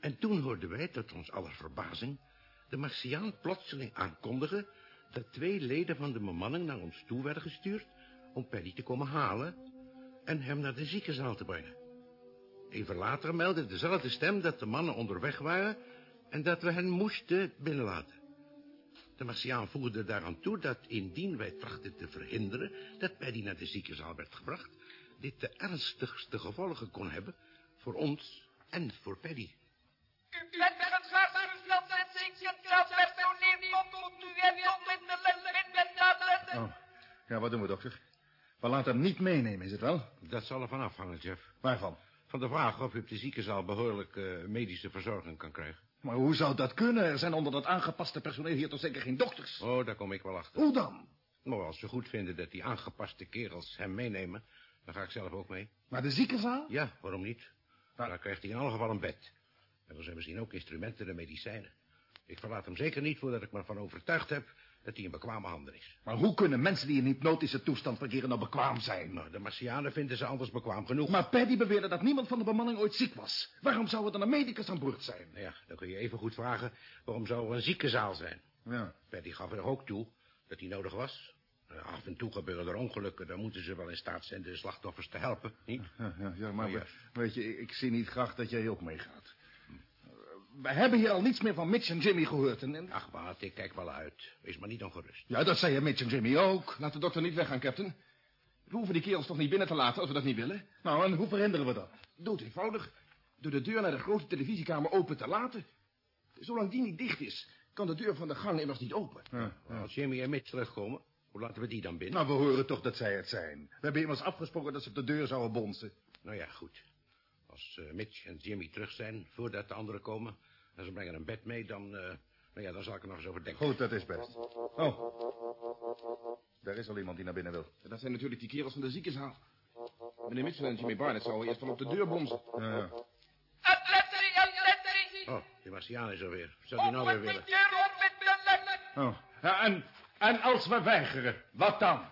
En toen hoorden wij, tot ons aller verbazing... de Martiaan plotseling aankondigen... dat twee leden van de bemanning naar ons toe werden gestuurd... om Paddy te komen halen en hem naar de ziekenzaal te brengen. Even later meldde dezelfde stem dat de mannen onderweg waren... en dat we hen moesten binnenlaten. De Martiaan voegde daaraan toe dat indien wij trachten te verhinderen... dat Paddy naar de ziekenzaal werd gebracht... dit de ernstigste gevolgen kon hebben voor ons en voor Paddy. U bent dat het komt en onmiddellijk binnenlaten. Oh, ja, wat doen we, dokter? We laten hem niet meenemen, is het wel? Dat zal ervan afhangen, Jeff. Waarvan? Van de vraag of u op de ziekenzaal behoorlijk eh, medische verzorging kan krijgen. Maar hoe zou dat kunnen? Er zijn onder dat aangepaste personeel hier toch zeker geen dokters? Oh, daar kom ik wel achter. Hoe dan? Nou, als ze goed vinden dat die aangepaste kerels hem meenemen... dan ga ik zelf ook mee. Naar de ziekenzaal? Ja, waarom niet? Daar krijgt hij in alle geval een bed. En er zijn misschien ook instrumenten en medicijnen. Ik verlaat hem zeker niet voordat ik me ervan overtuigd heb... dat hij in bekwame handen is. Maar hoe kunnen mensen die in hypnotische toestand verkeren nou bekwaam zijn? Nou, de Martianen vinden ze anders bekwaam genoeg. Maar Paddy beweerde dat niemand van de bemanning ooit ziek was. Waarom zou er dan een medicus aan boord zijn? Nou ja, dan kun je even goed vragen... waarom zou er een ziekenzaal zijn? Ja. Paddy gaf er ook toe dat hij nodig was. Eh, Af en toe gebeuren er ongelukken. Dan moeten ze wel in staat zijn de slachtoffers te helpen, niet? Ja, ja, ja maar Oh, ja. weet je, ik, ik zie niet graag dat jij ook meegaat. We hebben hier al niets meer van Mitch en Jimmy gehoord. En, en- Ach, wat, ik kijk wel uit. Wees maar niet ongerust. Ja, dat zei je Mitch en Jimmy ook. Laat de dokter niet weggaan, captain. We hoeven die kerels toch niet binnen te laten als we dat niet willen? Nou, en hoe verhinderen we dat? Dood eenvoudig. Door de deur naar de grote televisiekamer open te laten. Zolang die niet dicht is, kan de deur van de gang immers niet open. Als Jimmy en Mitch terugkomen, hoe laten we die dan binnen? Nou, we horen toch dat zij het zijn. We hebben immers afgesproken dat ze op de deur zouden bonzen. Nou ja, goed. Als eh, Mitch en Jimmy terug zijn, voordat de anderen komen... en ze brengen een bed mee, dan... eh, nou ja, dan zal ik er nog eens over denken. Goed, dat is best. Oh. Daar is al iemand die naar binnen wil. Dat zijn natuurlijk die kerels van de ziekenzaal. Meneer Mitchell en Jimmy Barnett zouden eerst van op de deur bonzen. Ja, ja. Oh, die Martiaan is er weer. Zou die nou weer willen? Oh. Ja, en, en als we weigeren, wat dan?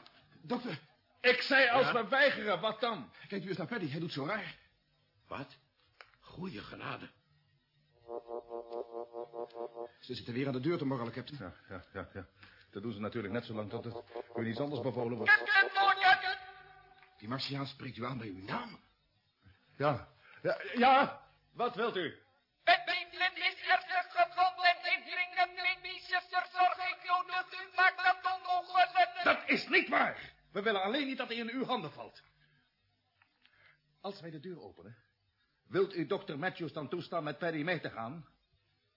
Dokter, Ik zei als Ja? we weigeren, wat dan? kijk u eens naar Paddy. Hij doet zo raar. Wat? Goeie genade. Ze zitten weer aan de deur te morrelen, captain. Ja, ja, ja, ja. Dat doen ze natuurlijk net zo lang tot er u iets anders bevolen wordt. Captain Morgan. Die Martiaan spreekt u aan bij uw naam. Ja. Ja, ja. Wat wilt u? Betty Flint is ernstig gewond en heeft dringend medische verzorging nodig. U maakt dat onmogelijk. Dat is niet waar. We willen alleen niet dat hij in uw handen valt. Als wij de deur openen, wilt u dokter Matthews dan toestaan met Paddy mee te gaan?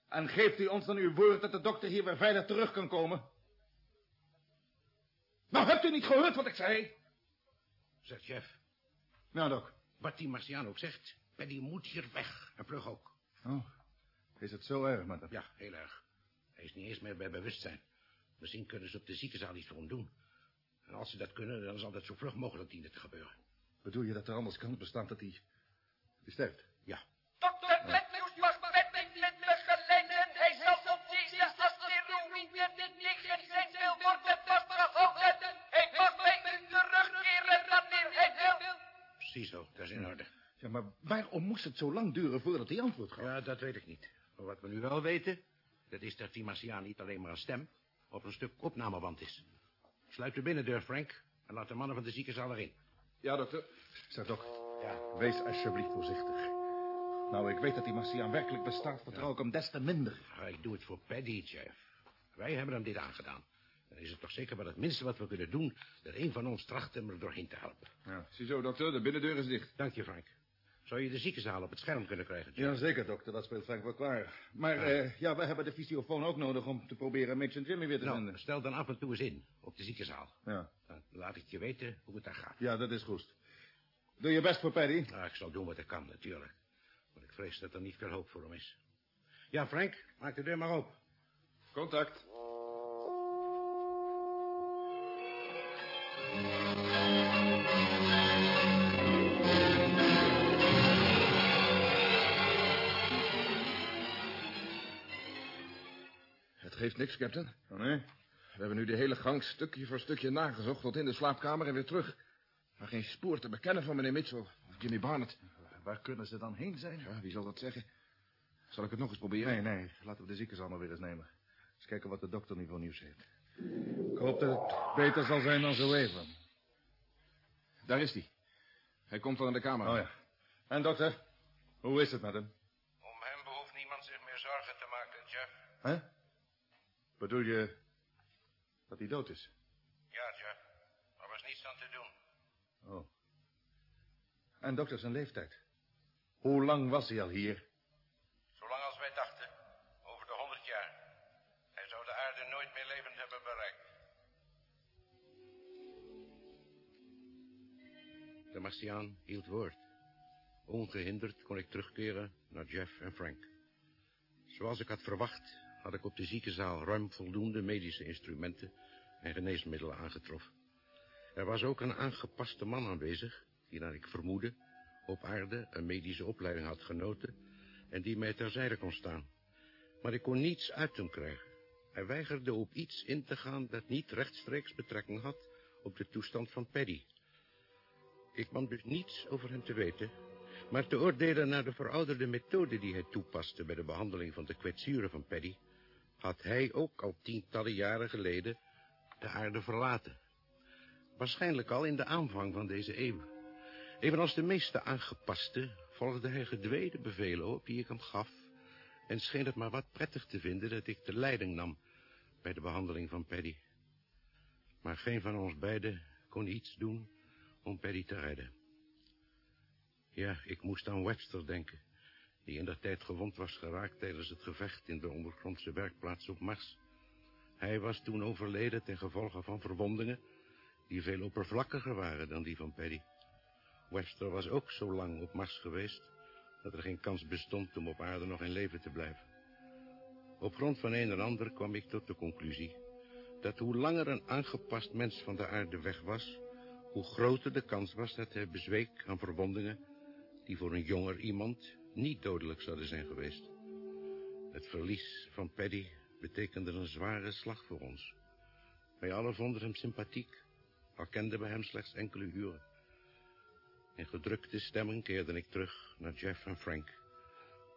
En geeft u ons dan uw woord dat de dokter hier weer veilig terug kan komen? Nou, hebt u niet gehoord wat ik zei? Zegt chef. Nou, dok. Wat die Martiaan ook zegt, Paddy moet hier weg. En vlug ook. Oh, is het zo erg met hem? Ja, heel erg. Hij is niet eens meer bij bewustzijn. Misschien kunnen ze op de ziekenzaal iets voor hem doen. En als ze dat kunnen, dan zal dat zo vlug mogelijk dienen te gebeuren. Bedoel je dat er anders kans bestaat dat hij... sterft? Ja, Dokter Matthews mag Betty Flint begeleiden. Hij zal op deze asteroïde tegen zijn wil worden vastgehouden. Hij mag bij u terugkeren wanneer hij wil. precies zo. Dat is in orde. Ja, maar waarom moest het zo lang duren voordat hij antwoord gaf? Ja, dat weet ik niet. Maar wat we nu wel weten, dat is dat die Martiaan niet alleen maar een stem op een stuk opnameband is. Sluit de binnendeur, Frank, en laat de mannen van de ziekenzaal erin. Ja, dokter. Zeg, dok. Ja. Wees alsjeblieft voorzichtig. Nou, ik weet dat die Martiaan werkelijk bestaat, vertrouw ik hem des te minder. Ja, ik doe het voor Paddy, chef. Wij hebben hem dit aangedaan. Dan is het toch zeker wel het minste wat we kunnen doen... dat een van ons tracht hem er doorheen te helpen. Ja. Ziezo, dokter. De binnendeur is dicht. Dank je, Frank. Zou je de ziekenzaal op het scherm kunnen krijgen? Ja, zeker, dokter. Dat speelt Frank wel klaar. Maar ja, ja we hebben de fysiofoon ook nodig om te proberen Mitch en Jimmy weer te Nou, vinden. stel dan af en toe eens in op de ziekenzaal. Ja. Dan laat ik je weten hoe het daar gaat. ja, dat is goed. Doe je best voor Paddy. Nou, ik zal doen wat ik kan, natuurlijk. Maar ik vrees dat er niet veel hoop voor hem is. Ja, Frank, maak de deur maar open. Contact. Het geeft niks, captain. Oh, nee? We hebben nu de hele gang stukje voor stukje nagezocht... tot in de slaapkamer en weer terug. Maar geen spoor te bekennen van meneer Mitchell of Jimmy Barnett. Waar kunnen ze dan heen zijn? Ja, wie zal dat zeggen? Zal ik het nog eens proberen? Nee, nee. Laten we de ziekenzaal maar weer eens nemen. Eens kijken wat de dokter nu voor nieuws heeft. Ik hoop dat het beter zal zijn dan zo even. Daar is hij. Hij komt al in de kamer. Oh ja. En dokter, hoe is het met hem? Om hem behoeft niemand zich meer zorgen te maken, Jeff. Hè? Bedoel je dat hij dood is? Ja, Jeff. Er was niets aan te doen. Oh. En dokter, zijn leeftijd? Hoe lang was hij al hier? Zolang als wij dachten. Over de honderd jaar. Hij zou de aarde nooit meer levend hebben bereikt. De Martiaan hield woord. Ongehinderd kon ik terugkeren naar Jeff en Frank. Zoals ik had verwacht, had ik op de ziekenzaal ruim voldoende medische instrumenten en geneesmiddelen aangetroffen. Er was ook een aangepaste man aanwezig, die naar ik vermoedde op aarde een medische opleiding had genoten en die mij terzijde kon staan. Maar ik kon niets uit hem krijgen. Hij weigerde op iets in te gaan dat niet rechtstreeks betrekking had op de toestand van Paddy. Ik kwam dus niets over hem te weten, maar te oordelen naar de verouderde methode die hij toepaste bij de behandeling van de kwetsuren van Paddy, had hij ook al tientallen jaren geleden de aarde verlaten. Waarschijnlijk al in de aanvang van deze eeuw. Evenals de meeste aangepaste volgde hij gedwee bevelen op die ik hem gaf en scheen het maar wat prettig te vinden dat ik de leiding nam bij de behandeling van Paddy. Maar geen van ons beiden kon iets doen om Paddy te redden. Ja, ik moest aan Webster denken. die in der tijd gewond was geraakt tijdens het gevecht in de ondergrondse werkplaats op Mars. Hij was toen overleden ten gevolge van verwondingen die veel oppervlakkiger waren dan die van Paddy. Webster was ook zo lang op Mars geweest dat er geen kans bestond om op aarde nog in leven te blijven. Op grond van een en ander kwam ik tot de conclusie dat hoe langer een aangepast mens van de aarde weg was, hoe groter de kans was dat hij bezweek aan verwondingen die voor een jonger iemand niet dodelijk zouden zijn geweest. Het verlies van Paddy betekende een zware slag voor ons. Wij allen vonden hem sympathiek, al kenden we hem slechts enkele uren. In gedrukte stemming keerde ik terug naar Jeff en Frank,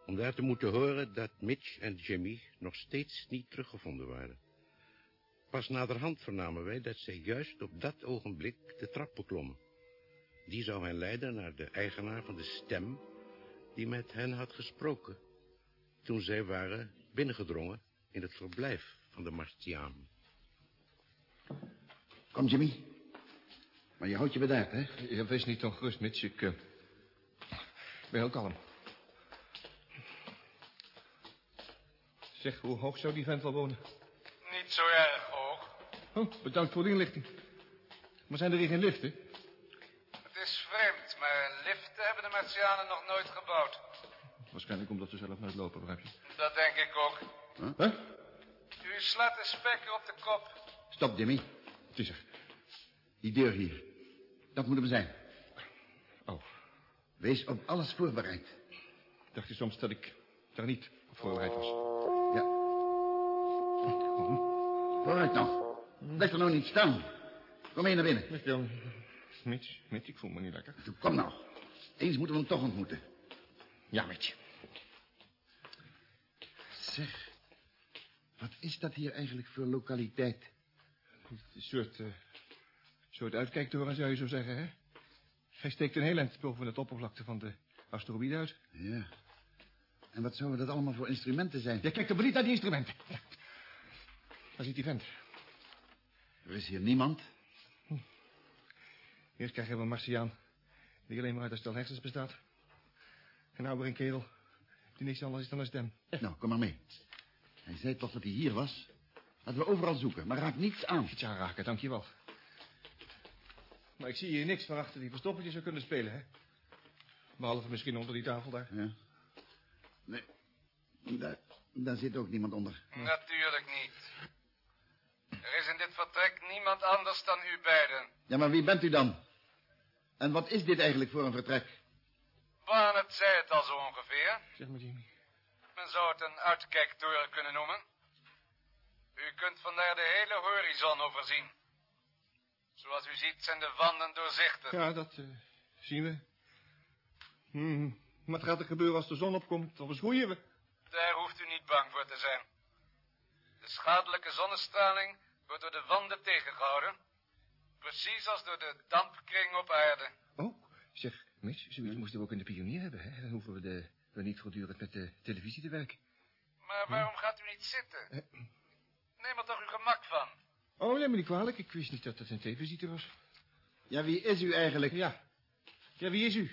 om daar te moeten horen dat Mitch en Jimmy nog steeds niet teruggevonden waren. Pas naderhand vernamen wij dat zij juist op dat ogenblik de trap beklommen. Die zou hen leiden naar de eigenaar van de stem die met hen had gesproken toen zij waren binnengedrongen in het verblijf van de Martianen. Kom, Jimmy. Maar je houdt je bedaard, hè? Ja, wees niet ongerust, Mitch. Ik eh, ben heel kalm. Zeg, hoe hoog zou die vent wel wonen? Niet zo erg hoog. Oh, bedankt voor de inlichting. Maar zijn er hier geen liften? Het is vreemd, maar liften hebben de Martianen nog nooit gebouwd. Waarschijnlijk omdat ze zelf nooit lopen, begrijp je? Dat denk ik ook. Huh? U slaat de spekker op de kop. Stop, Jimmy. Het is er. Die deur hier. Dat moeten we zijn. Oh. Wees op alles voorbereid. Dacht je soms dat ik daar niet op voorbereid was? Ja. Vooruit nog. Blijf er nou niet staan. Kom mee naar binnen. Met Jan. Mitch, Mitch, ik voel me niet lekker. Toe, Kom nou. Eens moeten we hem toch ontmoeten. Ja, Mitch. Zeg, wat is dat hier eigenlijk voor lokaliteit? Een soort, eh soort uitkijktoren zou je zo zeggen, hè? Hij steekt een heel eind boven het oppervlakte van de asteroïde uit. Ja. En wat zouden dat allemaal voor instrumenten zijn? Je kijkt er maar niet naar die instrumenten. Waar zit die vent? Er is hier niemand. Eerst krijgen we een Martiaan die alleen maar uit een stel hersens bestaat. En nou weer een kerel die niks anders is dan een stem. Nou, kom maar mee. Hij zei toch dat hij hier was? Laten we overal zoeken, maar raak niets aan. Iets aanraken, dankjewel. Maar ik zie hier niks van achter die verstoppertje zou kunnen spelen, hè? Behalve misschien onder die tafel daar. Ja. Nee, daar, daar zit ook niemand onder. Natuurlijk niet. Er is in dit vertrek niemand anders dan u beiden. Ja, maar wie bent u dan? En wat is dit eigenlijk voor een vertrek? Barnett zei het al zo ongeveer. Zeg maar, Jimmy. Men zou het een uitkijktoren kunnen noemen. U kunt vandaar de hele horizon overzien. Zoals u ziet zijn de wanden doorzichtig. Ja, dat eh, zien we. Hmm. Wat gaat er gebeuren als de zon opkomt? Dan verschroeien we. Daar hoeft u niet bang voor te zijn. De schadelijke zonnestraling wordt door de wanden tegengehouden. Precies als door de dampkring op aarde. Oh, zeg, Mitch, zoiets moesten we ook in de pionier hebben, hè? Dan hoeven we, de, we niet voortdurend met de televisie te werken. Maar waarom gaat u niet zitten? Neem er toch uw gemak van. Oh, neem me niet kwalijk. Ik wist niet dat het een tv-visite was. Ja, wie is u eigenlijk? Ja. Ja, wie is u?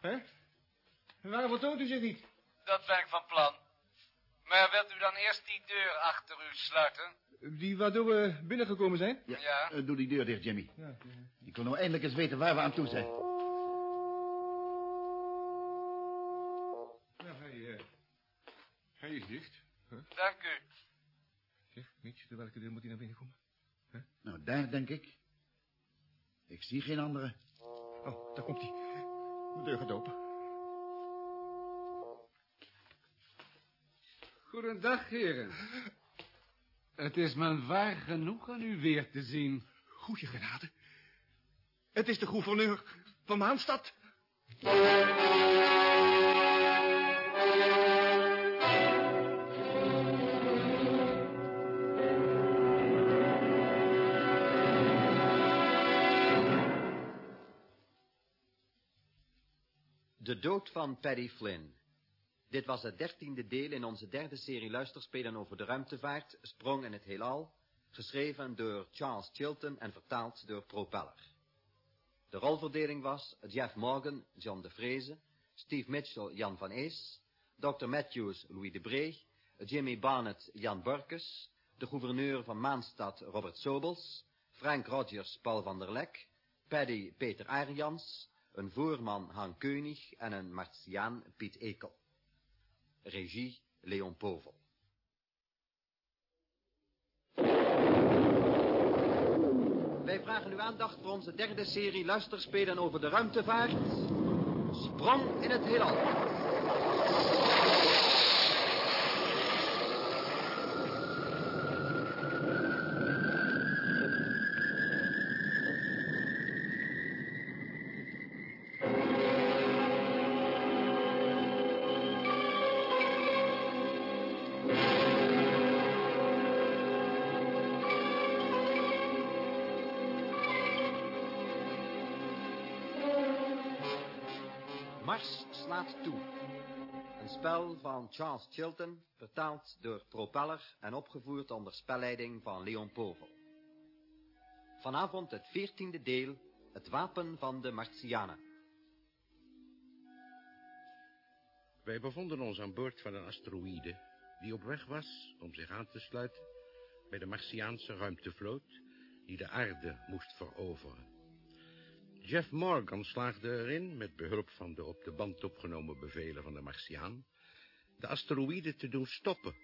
Hè? Waarom vertoont u zich niet? Dat ben ik van plan. Maar wilt u dan eerst die deur achter u sluiten? Die waardoor we binnengekomen zijn? Ja. Ja. eh, doe die deur dicht, Jimmy. Ja. Ik wil nou eindelijk eens weten waar we aan toe zijn. Ja, hij, hij is dicht. Dank u. Zeg, Mitch, door welke deur moet hij naar binnen komen? Nou, daar denk ik. Ik zie geen andere. Oh, daar komt hij. De deur gaat open. Goedendag, heren. Het is me waar genoeg aan u weer te zien. Goeie genade. Het is de gouverneur van Maanstad. Dood van Paddy Flynn. Dit was het dertiende deel in onze derde serie luisterspelen over de ruimtevaart, Sprong in het heelal, geschreven door Charles Chilton en vertaald door Propeller. De rolverdeling was Jeff Morgan, John de Vreese, Steve Mitchell, Jan van Ees, Dr. Matthews Louis de Bree, Jimmy Barnett Jan Burkes, de gouverneur van Maanstad Robert Sobels, Frank Rogers Paul van der Lek, Paddy Peter Arians, een voorman Han Keunig en een Martiaan Piet Ekel. Regie Leon Povel. Wij vragen uw aandacht voor onze derde serie luisterspelen over de ruimtevaart. Sprong in het heelal. Mars slaat toe. Een spel van Charles Chilton, vertaald door Propeller en opgevoerd onder spelleiding van Leon Povel. Vanavond het veertiende deel, het wapen van de Martianen. Wij bevonden ons aan boord van een asteroïde die op weg was om zich aan te sluiten bij de Martiaanse ruimtevloot die de aarde moest veroveren. Jeff Morgan slaagde erin, met behulp van de op de band opgenomen bevelen van de Martiaan, de asteroïde te doen stoppen.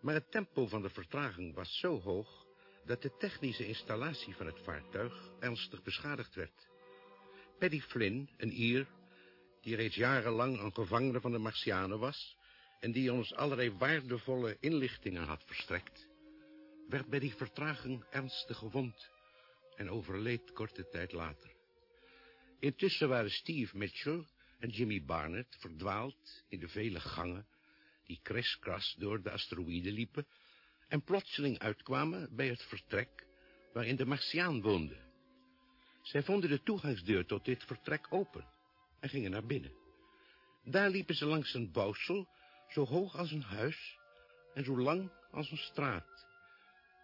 Maar het tempo van de vertraging was zo hoog dat de technische installatie van het vaartuig ernstig beschadigd werd. Paddy Flynn, een Ier, die reeds jarenlang een gevangene van de Martianen was en die ons allerlei waardevolle inlichtingen had verstrekt, werd bij die vertraging ernstig gewond en overleed korte tijd later. Intussen waren Steve Mitchell en Jimmy Barnett verdwaald in de vele gangen die kriskras door de asteroïde liepen en plotseling uitkwamen bij het vertrek waarin de Martiaan woonde. Zij vonden de toegangsdeur tot dit vertrek open en gingen naar binnen. Daar liepen ze langs een bouwsel, zo hoog als een huis en zo lang als een straat.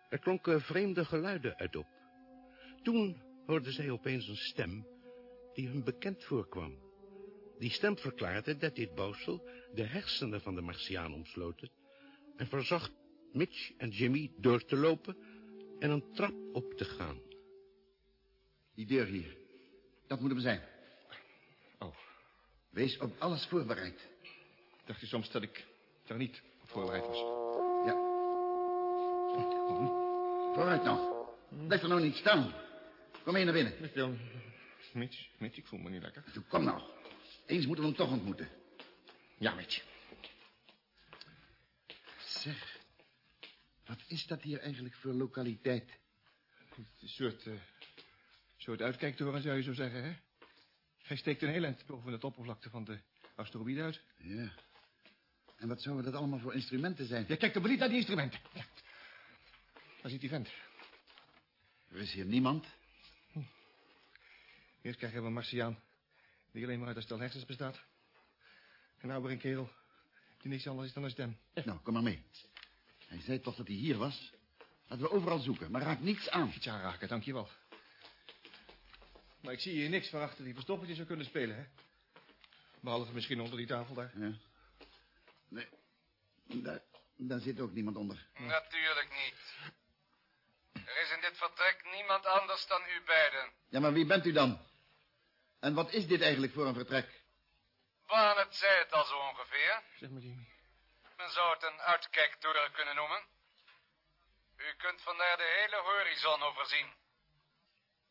Er klonken vreemde geluiden uit op. Toen hoorden zij opeens een stem die hun bekend voorkwam. Die stem verklaarde dat dit bouwsel de hersenen van de Martiaan omsloten en verzocht Mitch en Jimmy door te lopen en een trap op te gaan. Die deur hier. Dat moet hem zijn. Oh. Wees op alles voorbereid. Dacht je soms dat ik daar niet op voorbereid was? Ja. Vooruit nog. Blijf er nou niet staan. Kom mee naar binnen. Ik wil... Mitch, Mitch, ik voel me niet lekker. Toe, kom nou. Eens moeten we hem toch ontmoeten. Ja, Mitch. Zeg, wat is dat hier eigenlijk voor lokaliteit? Een soort, uh, soort uitkijktoren zou je zo zeggen, hè? Hij steekt een heel eind boven het oppervlakte van de asteroïde uit. Ja. En wat zouden dat allemaal voor instrumenten zijn? Ja, kijk toch maar niet naar die instrumenten. Ja. Waar zit die vent? Er is hier niemand. Eerst krijgen we een Martiaan die alleen maar uit een stel hersens bestaat. En nou weer een kerel die niks anders is dan een stem. Nou, kom maar mee. Hij zei toch dat hij hier was? Laten we overal zoeken, maar raak niets aan. Iets aanraken, dankjewel. Maar ik zie hier niks van achter die verstoppertje zou kunnen spelen, hè? Behalve misschien onder die tafel daar. Ja. Nee, daar, daar zit ook niemand onder. Natuurlijk niet. Er is in dit vertrek niemand anders dan u beiden. Ja, maar wie bent u dan? En wat is dit eigenlijk voor een vertrek? Barnett zei het al zo ongeveer. Zeg maar, Jimmy. Men zou het een uitkijktoren kunnen noemen. U kunt vandaar de hele horizon overzien.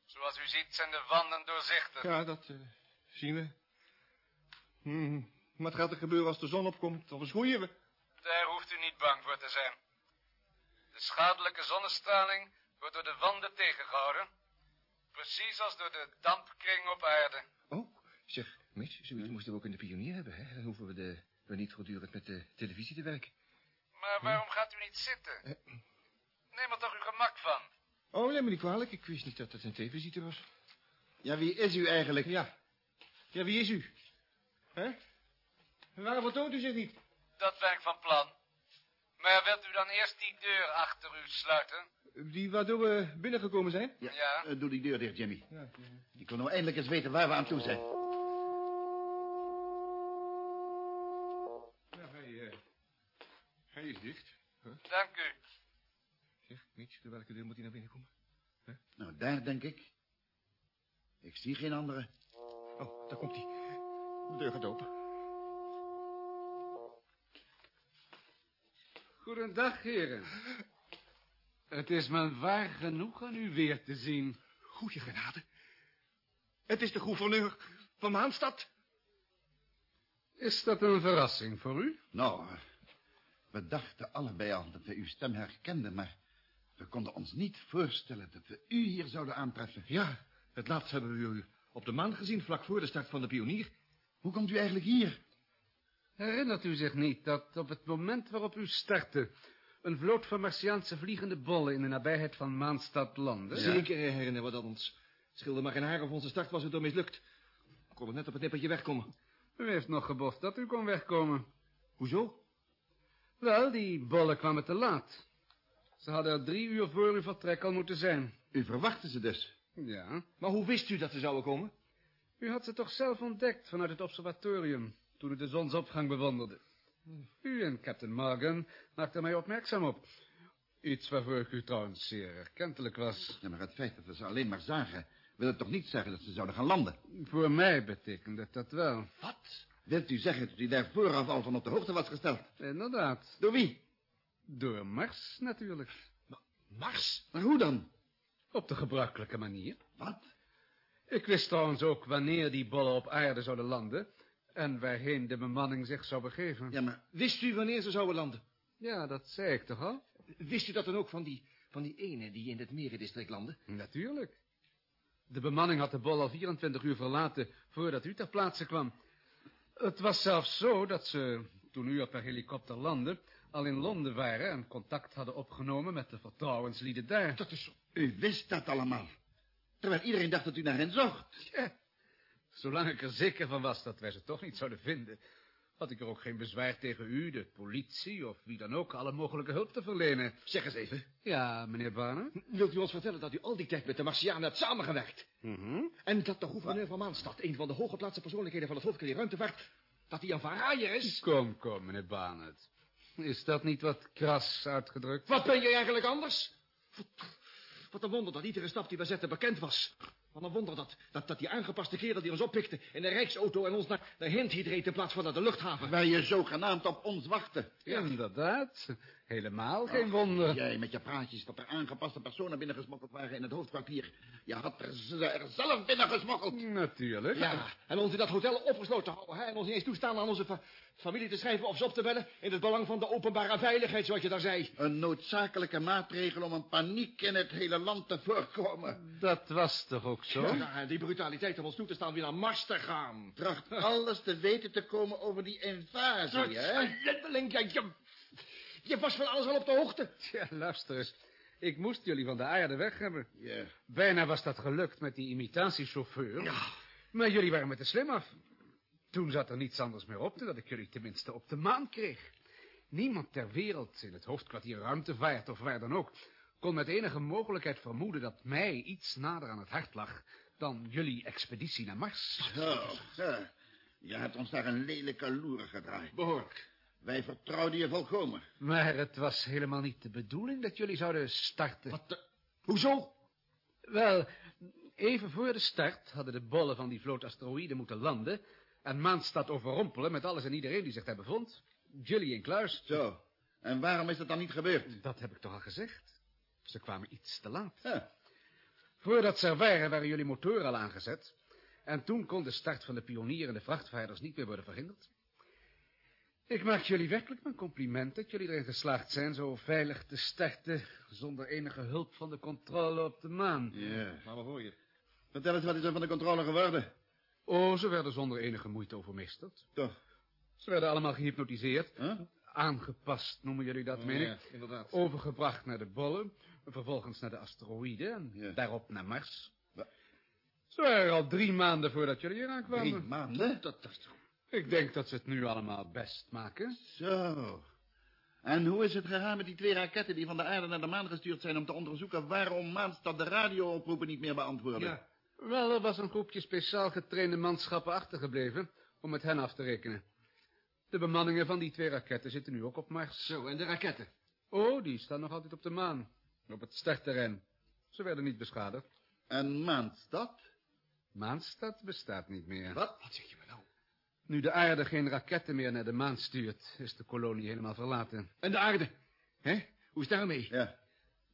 Zoals u ziet zijn de wanden doorzichtig. Ja, dat uh, zien we. Hmm. Wat gaat er gebeuren als de zon opkomt? Dan verschroeien we. Daar hoeft u niet bang voor te zijn. De schadelijke zonnestraling wordt door de wanden tegengehouden. Precies als door de dampkring op aarde. Oh, zeg, Mitch, zoiets moesten we ook in de pionier hebben, hè? Dan hoeven we, de, we niet voortdurend met de televisie te werken. Maar waarom gaat u niet zitten? Eh. Neem er toch uw gemak van. Oh, neem me niet kwalijk. Ik wist niet dat het een tv-visite was. Ja, wie is u eigenlijk? Ja. Ja, wie is u? Hè? Waarom vertoont u zich niet? Dat ben ik van plan. Maar wilt u dan eerst die deur achter u sluiten? Die waardoor we binnengekomen zijn? Ja. Ja. Uh, doe die deur dicht, Jimmy. Ja. Ik wil nou eindelijk eens weten waar we aan toe zijn. Hij is dicht. Dank u. Zeg, Mitch, door welke deur moet hij naar binnen komen? Nou, daar denk ik. Ik zie geen andere. Oh, daar komt hij. De deur gaat open. Goedendag, heren. Het is me waar genoegen u weer te zien. Goeie genade. Het is de gouverneur van Maanstad. Is dat een verrassing voor u? Nou, we dachten allebei al dat we uw stem herkenden, maar we konden ons niet voorstellen dat we u hier zouden aantreffen. Ja, het laatst hebben we u op de maan gezien, vlak voor de start van de pionier. Hoe komt u eigenlijk hier? Herinnert u zich niet dat op het moment waarop u startte... een vloot van Martiaanse vliegende bollen in de nabijheid van Maanstad landde? Zeker herinneren we dat ons. Schilder maar geen haar of onze start was het door mislukt. We konden net op het nippertje wegkomen. U heeft nog geboft dat u kon wegkomen. Hoezo? Wel, die bollen kwamen te laat. Ze hadden er drie uur voor uw vertrek al moeten zijn. U verwachtte ze dus? Ja. Maar hoe wist u dat ze zouden komen? U had ze toch zelf ontdekt vanuit het observatorium... toen u de zonsopgang bewonderde. U en Captain Morgan maakten mij opmerkzaam op. Iets waarvoor ik u trouwens zeer erkentelijk was. Ja, maar het feit dat we ze alleen maar zagen... wil het toch niet zeggen dat ze zouden gaan landen? Voor mij betekende dat wel. Wat? Wilt u zeggen dat u daar vooraf al van op de hoogte was gesteld? Inderdaad. Door wie? Door Mars, natuurlijk. Mars? Maar hoe dan? Op de gebruikelijke manier. Wat? Ik wist trouwens ook wanneer die bollen op aarde zouden landen... en waarheen de bemanning zich zou begeven. Ja, maar Wist u wanneer ze zouden landen? Ja, dat zei ik toch al? Wist u dat dan ook van die, van die ene die in het merendistrict landde? Natuurlijk. De bemanning had de bol al 24 uur verlaten voordat u ter plaatse kwam. Het was zelfs zo dat ze, toen u op een helikopter landde, al in Londen waren en contact hadden opgenomen met de vertrouwenslieden daar. Dat is zo. u wist dat allemaal. Terwijl iedereen dacht dat u naar hen zocht. Ja. Zolang ik er zeker van was dat wij ze toch niet zouden vinden, had ik er ook geen bezwaar tegen u, de politie of wie dan ook, alle mogelijke hulp te verlenen. Zeg eens even. Ja, meneer Barner? Wilt u ons vertellen dat u al die tijd met de Martianen hebt samengewerkt? Mhm. En dat de gouverneur van Maanstad, een van de hooggeplaatste persoonlijkheden van het hoofdkwartier ruimtevaart, dat hij een verraaier is? Kom, kom, meneer Barnett. Is dat niet wat kras uitgedrukt? Wat ben je eigenlijk anders? Wat, wat een wonder dat iedere stap die we zetten bekend was. Wat een wonder dat, dat, dat die aangepaste kerel die ons oppikte in de Rijksauto en ons naar de Hindheat reed in plaats van naar de luchthaven. Waar je zogenaamd op ons wachtte. Ja. Inderdaad. Helemaal geen wonder. Jij met je praatjes dat er aangepaste personen binnengesmokkeld waren in het hoofdkwartier. Je had er, ze er zelf binnengesmokkeld. Natuurlijk. Ja, en ons in dat hotel opgesloten houden. Hè? En ons niet eens toestaan aan onze fa familie te schrijven of ze op te bellen... in het belang van de openbare veiligheid, zoals je daar zei. Een noodzakelijke maatregel om een paniek in het hele land te voorkomen. Dat was toch ook zo? Ja, en die brutaliteit om ons toe te staan weer naar Mars te gaan. Tracht alles te weten te komen over die invasie, hè? Ellendeling, ja, je, was van alles al op de hoogte. Ja, luister eens. Ik moest jullie van de aarde weg hebben. Ja. Bijna was dat gelukt met die imitatiechauffeur. Ja. Maar jullie waren met de slim af. Toen zat er niets anders meer op dan dat ik jullie tenminste op de maan kreeg. Niemand ter wereld in het hoofdkwartier ruimtevaart of waar dan ook... kon met enige mogelijkheid vermoeden dat mij iets nader aan het hart lag... dan jullie expeditie naar Mars. Zo, zo. Je hebt ons daar een lelijke loer gedraaid. Behoorlijk. Wij vertrouwden je volkomen. Maar het was helemaal niet de bedoeling dat jullie zouden starten. Wat de... Hoezo? Wel, even voor de start hadden de bollen van die vloot asteroïden moeten landen... en Maanstad overrompelen met alles en iedereen die zich daar bevond. Jullie in kluis. Zo. En waarom is dat dan niet gebeurd? Dat heb ik toch al gezegd. Ze kwamen iets te laat. Ja. Voordat ze er waren, waren jullie motoren al aangezet. En toen kon de start van de pionier en de vrachtvaarders niet meer worden verhinderd. Ik maak jullie werkelijk mijn compliment dat jullie erin geslaagd zijn zo veilig te starten... zonder enige hulp van de controle op de maan. Ja. Maar wat hoor je? Vertel eens, wat is er van de controle geworden? Oh, ze werden zonder enige moeite overmeesterd. Toch? Ze werden allemaal gehypnotiseerd. Huh? Aangepast noemen jullie dat, meen ik. Ja, inderdaad. Overgebracht naar de bollen, vervolgens naar de asteroïden en Ja. daarop naar Mars. Ze waren al drie maanden voordat jullie hier Drie aankwamen. maanden? Dat, dat, Ik denk dat ze het nu allemaal best maken. Zo. En hoe is het gegaan met die twee raketten die van de aarde naar de maan gestuurd zijn... om te onderzoeken waarom Maanstad de radiooproepen niet meer beantwoordde? Ja. Wel, er was een groepje speciaal getrainde manschappen achtergebleven om met hen af te rekenen. De bemanningen van die twee raketten zitten nu ook op Mars. Zo, en de raketten? Oh, die staan nog altijd op de maan. Op het startterrein. Ze werden niet beschadigd. En Maanstad? Maanstad bestaat niet meer. Wat? Wat zeg je me? Nu de aarde geen raketten meer naar de maan stuurt, is de kolonie helemaal verlaten. En de aarde? Hè? Hoe is het daarmee? Ja.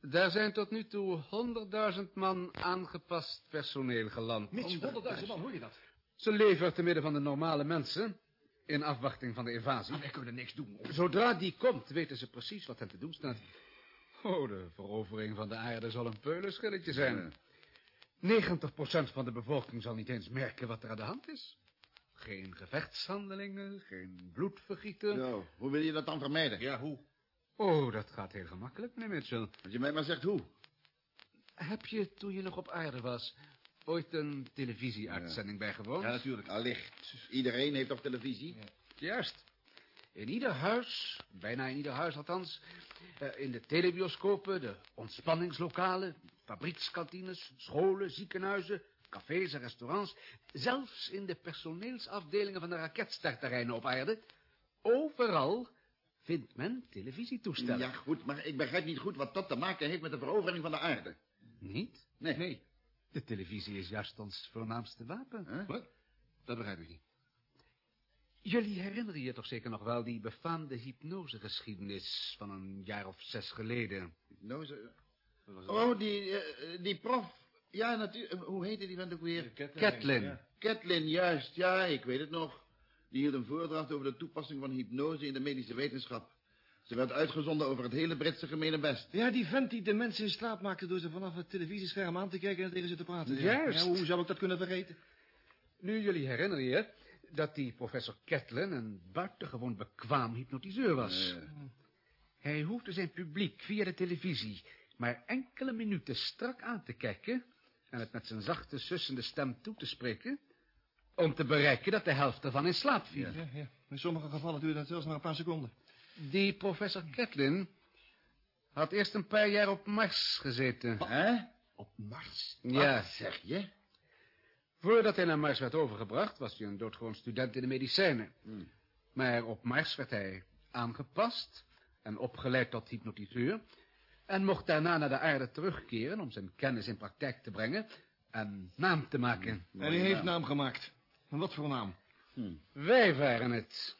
Daar zijn tot nu toe honderdduizend man aangepast personeel geland. Mits, honderdduizend man, hoor je dat? Ze leven te midden van de normale mensen, in afwachting van de invasie. Maar wij kunnen niks doen. Zodra die komt, weten ze precies wat hen te doen staat. Oh, de verovering van de aarde zal een peulenschilletje zijn. 90% van de bevolking zal niet eens merken wat er aan de hand is. Geen gevechtshandelingen, geen bloedvergieten. Zo, hoe wil je dat dan vermijden? Ja, hoe? Oh, dat gaat heel gemakkelijk, meneer Mitchell. Als je mij maar zegt hoe. Heb je, toen je nog op aarde was, ooit een televisieuitzending bijgewoond? Ja, natuurlijk. Allicht. Iedereen heeft toch televisie? Juist. In ieder huis, bijna in ieder huis althans, eh, in de telebioscopen, de ontspanningslokalen, fabriekskantines, scholen, ziekenhuizen, cafés en restaurants, zelfs in de personeelsafdelingen van de raketstartterreinen op aarde, overal vindt men televisietoestellen. Ja, goed, maar ik begrijp niet goed wat dat te maken heeft met de verovering van de aarde. Niet? Nee. Nee, De televisie is juist ons voornaamste wapen. Huh? wat? Dat begrijp ik niet. Jullie herinneren je toch zeker nog wel die befaamde hypnosegeschiedenis van een jaar of zes geleden? Hypnose. Oh, die, eh, die prof. Ja, natuurlijk. Hoe heette die vent ook weer? Catlin. Catlin, juist. Ja, ik weet het nog. Die hield een voordracht over de toepassing van hypnose in de medische wetenschap. Ze werd uitgezonden over het hele Britse gemene best. Ja, die vent die de mensen in slaap maakte door ze vanaf het televisiescherm aan te kijken en tegen ze te praten. Juist. Ja, hoe zou ik dat kunnen vergeten? Nu, jullie herinneren je dat die professor Catlin een buitengewoon bekwaam hypnotiseur was. Eh, Hij hoefde zijn publiek via de televisie maar enkele minuten strak aan te kijken... en het met zijn zachte, sussende stem toe te spreken... om te bereiken dat de helft ervan in slaap viel. Ja, ja. In sommige gevallen duurde dat zelfs maar een paar seconden. Die professor Catlin had eerst een paar jaar op Mars gezeten. Hè? Op Mars? Ja, zeg je? voordat hij naar Mars werd overgebracht... was hij een doodgewoon student in de medicijnen. Hmm. Maar op Mars werd hij aangepast en opgeleid tot hypnotiseur... en mocht daarna naar de aarde terugkeren om zijn kennis in praktijk te brengen... en naam te maken. En hij heeft naam gemaakt. En wat voor naam? Wij waren het.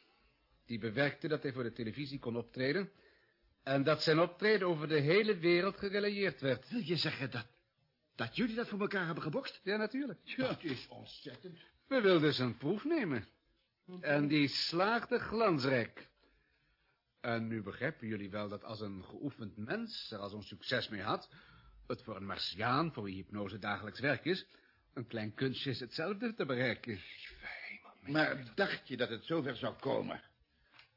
Die bewerkte dat hij voor de televisie kon optreden... en dat zijn optreden over de hele wereld gerelayeerd werd. Wil je zeggen dat, dat jullie dat voor elkaar hebben gebokst? Ja, natuurlijk. Dat is ontzettend. We wilden zijn proef nemen. En die slaagde glansrijk. En nu begrijpen jullie wel dat als een geoefend mens er al zo'n succes mee had... het voor een Martiaan, voor wie hypnose dagelijks werk is... een klein kunstje is hetzelfde te bereiken. Maar dacht je dat het zover zou komen?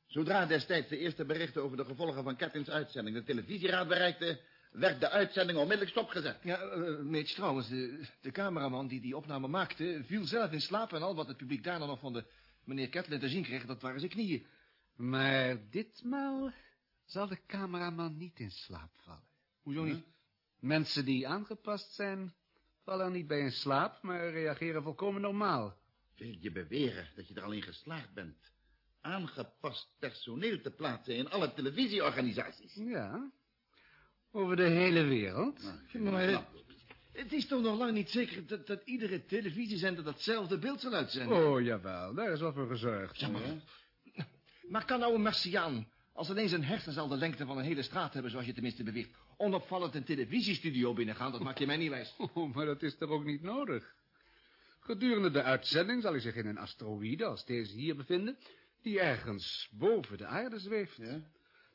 Zodra destijds de eerste berichten over de gevolgen van Catlins uitzending de televisieraad bereikten... werd de uitzending onmiddellijk stopgezet. Ja, uh, Mitch, trouwens, de, de cameraman die die opname maakte... viel zelf in slaap en al wat het publiek daarna nog van de meneer Catlin te zien kreeg... dat waren zijn knieën. Maar ditmaal zal de cameraman niet in slaap vallen. Hoezo niet? Mensen die aangepast zijn, vallen niet bij in slaap... maar reageren volkomen normaal. Wil je beweren dat je er al in geslaagd bent... aangepast personeel te plaatsen in alle televisieorganisaties? Ja, over de hele wereld. Nou, het Maar. Het is toch nog lang niet zeker dat, dat iedere televisiezender datzelfde beeld zal uitzenden? Oh, jawel, daar is wel voor gezorgd. Maar, maar kan nou een Martiaan, als alleen zijn hersens al de lengte van een hele straat hebben, zoals je tenminste beweert, onopvallend een televisiestudio binnengaan? Dat maak je mij niet wijs. Oh, maar dat is toch ook niet nodig? Gedurende de uitzending zal hij zich in een asteroïde, als deze hier bevinden, die ergens boven de aarde zweeft.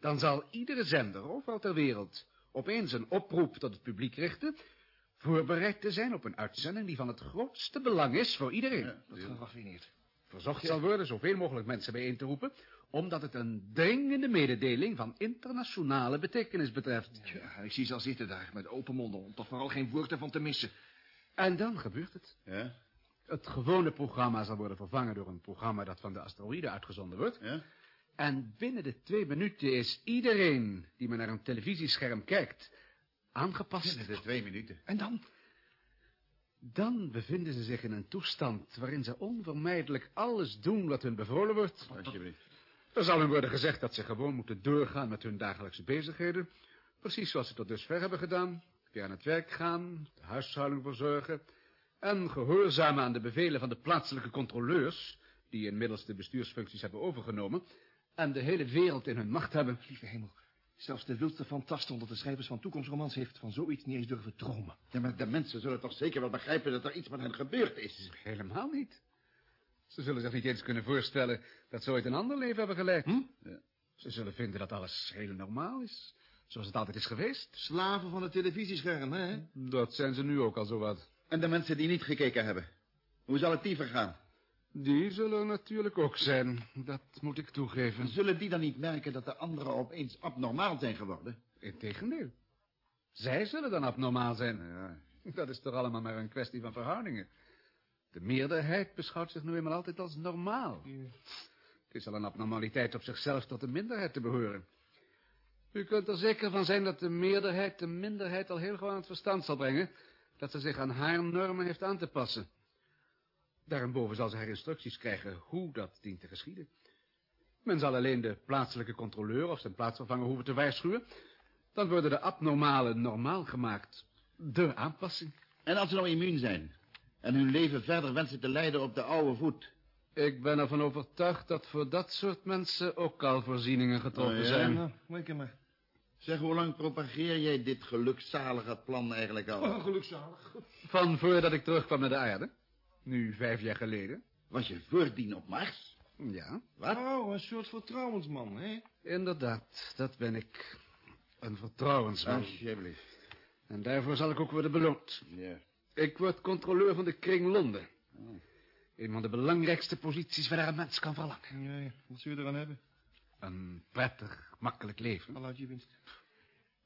Dan zal iedere zender, overal ter wereld, opeens een oproep tot het publiek richten, voorbereid te zijn op een uitzending die van het grootste belang is voor iedereen. Dat geraffineerd. Verzocht zal worden zoveel mogelijk mensen bijeen te roepen, omdat het een dringende mededeling van internationale betekenis betreft. Ja, ik zie ze al zitten daar, met open monden, om toch vooral geen woord ervan te missen. En dan gebeurt het. Ja? Het gewone programma zal worden vervangen door een programma dat van de asteroïde uitgezonden wordt. Ja? En binnen de twee minuten is iedereen die maar naar een televisiescherm kijkt, aangepast. Binnen de twee minuten. En dan? Dan bevinden ze zich in een toestand waarin ze onvermijdelijk alles doen wat hun bevolen wordt. Alsjeblieft. Er zal hen worden gezegd dat ze gewoon moeten doorgaan met hun dagelijkse bezigheden. Precies zoals ze tot dusver hebben gedaan. Weer aan het werk gaan, de huishouding verzorgen. En gehoorzamen aan de bevelen van de plaatselijke controleurs... die inmiddels de bestuursfuncties hebben overgenomen... en de hele wereld in hun macht hebben. Lieve hemel, zelfs de wildste fantast onder de schrijvers van toekomstromans... heeft van zoiets niet eens durven dromen. Ja, maar de mensen zullen toch zeker wel begrijpen dat er iets met hen gebeurd is? Helemaal niet. Ze zullen zich niet eens kunnen voorstellen dat ze ooit een ander leven hebben geleid. Ja. Ze zullen vinden dat alles heel normaal is. Zoals het altijd is geweest. Slaven van het televisiescherm, hè? Dat zijn ze nu ook al zo wat. En de mensen die niet gekeken hebben. Hoe zal het die vergaan? Die zullen natuurlijk ook zijn. Dat moet ik toegeven. Zullen die dan niet merken dat de anderen opeens abnormaal zijn geworden? Integendeel. Zij zullen dan abnormaal zijn. Ja. Dat is toch allemaal maar een kwestie van verhoudingen. De meerderheid beschouwt zich nu eenmaal altijd als normaal. Ja. Het is al een abnormaliteit op zichzelf tot de minderheid te behoren. U kunt er zeker van zijn dat de meerderheid de minderheid al heel gewoon aan het verstand zal brengen... dat ze zich aan haar normen heeft aan te passen. Daarboven zal ze haar instructies krijgen hoe dat dient te geschieden. Men zal alleen de plaatselijke controleur of zijn plaatsvervanger hoeven te waarschuwen. Dan worden de abnormalen normaal gemaakt. De aanpassing. En als ze nou immuun zijn en hun leven verder wensen te leiden op de oude voet... Ik ben ervan overtuigd dat voor dat soort mensen ook al voorzieningen getroffen Oh, ja? zijn. Nou, reken maar. Zeg, hoe lang propageer jij dit gelukzalige plan eigenlijk al? Oh, gelukzalig. Van voordat ik terugkwam naar de aarde. Nu vijf jaar geleden. Was je voordien op Mars? Ja. Wat? Oh, een soort vertrouwensman, hè? Inderdaad, dat ben ik. Een vertrouwensman. Alsjeblieft. En daarvoor zal ik ook worden beloond. Ja. Ik word controleur van de kring Londen. Een van de belangrijkste posities waar een mens kan verlangen. Ja, ja. Wat zul je eraan hebben? Een prettig, makkelijk leven. Al uit je winst.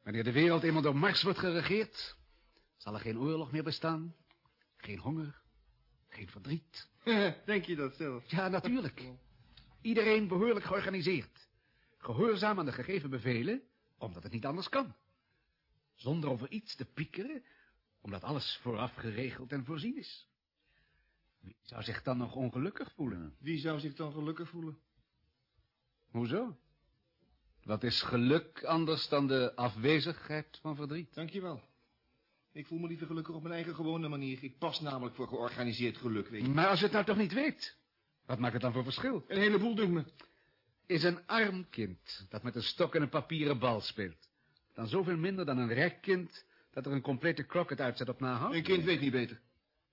Wanneer de wereld eenmaal door Mars wordt geregeerd... zal er geen oorlog meer bestaan. Geen honger. Geen verdriet. Denk je dat zelf? Ja, natuurlijk. Iedereen behoorlijk georganiseerd. Gehoorzaam aan de gegeven bevelen, omdat het niet anders kan. Zonder over iets te piekeren, omdat alles vooraf geregeld en voorzien is. Wie zou zich dan nog ongelukkig voelen? Wie zou zich dan gelukkig voelen? Hoezo? Wat is geluk anders dan de afwezigheid van verdriet? Dankjewel. Ik voel me liever gelukkig op mijn eigen gewone manier. Ik pas namelijk voor georganiseerd geluk, weet je. Maar als je het nou toch niet weet, wat maakt het dan voor verschil? Een heleboel, dunkt me. Is een arm kind dat met een stok en een papieren bal speelt... dan zoveel minder dan een rijk kind dat er een complete croquet uitzet op nahoud? Een kind weet niet beter.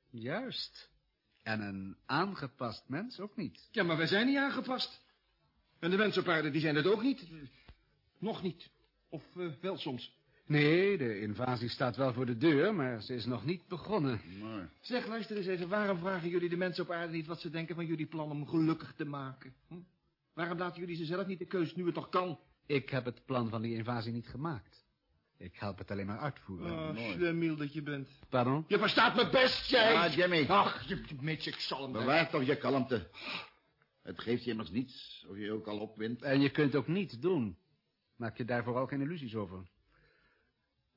Juist. En een aangepast mens ook niet. Ja, maar wij zijn niet aangepast. En de mensen op aarde, die zijn het ook niet. Nog niet. Of eh, wel soms. Nee, de invasie staat wel voor de deur, maar ze is nog niet begonnen. Zeg, luister eens even. Waarom vragen jullie de mensen op aarde niet wat ze denken van jullie plan om gelukkig te maken? Hm? Waarom laten jullie ze zelf niet de keus nu het toch kan? Ik heb het plan van die invasie niet gemaakt. Ik help het alleen maar uitvoeren. Oh, slemiel dat je bent. Pardon? Je verstaat me best, jij. Ja, Jimmy. Ach, je, Mitch, ik zal hem... Bewaar toch je kalmte. Het geeft je immers niets, of je je ook al opwint. En je kunt ook niets doen. Maak je daar vooral geen illusies over.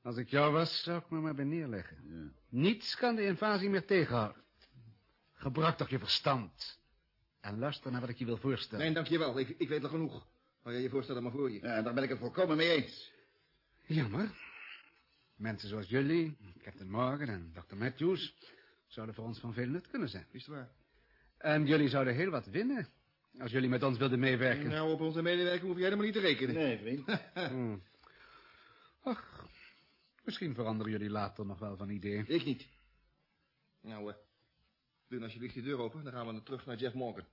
Als ik jou was, zou ik me maar bij neerleggen. Ja. Niets kan de invasie meer tegenhouden. Gebruik toch je verstand. En luister naar wat ik je wil voorstellen. Nee, dankjewel. Ik, ik weet al genoeg. Jij je voorstellen maar voor je. Ja, daar ben ik het volkomen mee eens. Jammer. Mensen zoals jullie, Captain Morgan en Dr. Matthews... zouden voor ons van veel nut kunnen zijn. Is het waar? En jullie zouden heel wat winnen... als jullie met ons wilden meewerken. Nou, op onze medewerking hoef jij helemaal niet te rekenen. Nee, vriend. Hmm. Ach, misschien veranderen jullie later nog wel van idee. Ik niet. Nou, eh, doe dan alsjeblieft je deur open. Dan gaan we terug naar Jeff Morgan.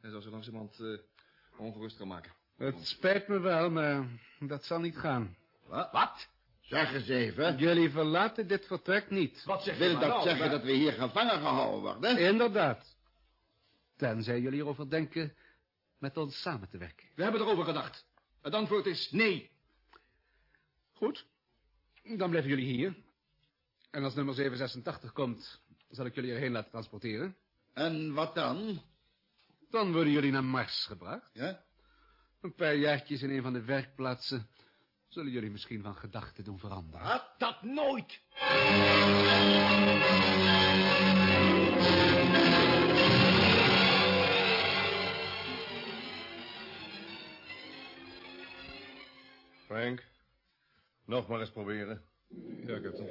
En zal ze langzamerhand eh ongerust gaan maken. Het spijt me wel, maar dat zal niet gaan. Wat? Wat? Zeg eens even. Jullie verlaten dit vertrek niet. Wat zeg Wil dat zeggen dat we hier gevangen gehouden worden? Inderdaad. Tenzij jullie erover denken met ons samen te werken. We hebben erover gedacht. Het antwoord is nee. Goed. Dan blijven jullie hier. En als nummer 786 komt, zal ik jullie erheen laten transporteren. En wat dan? Dan worden jullie naar Mars gebracht. Ja? Een paar jaartjes in een van de werkplaatsen zullen jullie misschien van gedachten doen veranderen. Wat? Dat nooit. Frank, nog maar eens proberen. Ja, captain.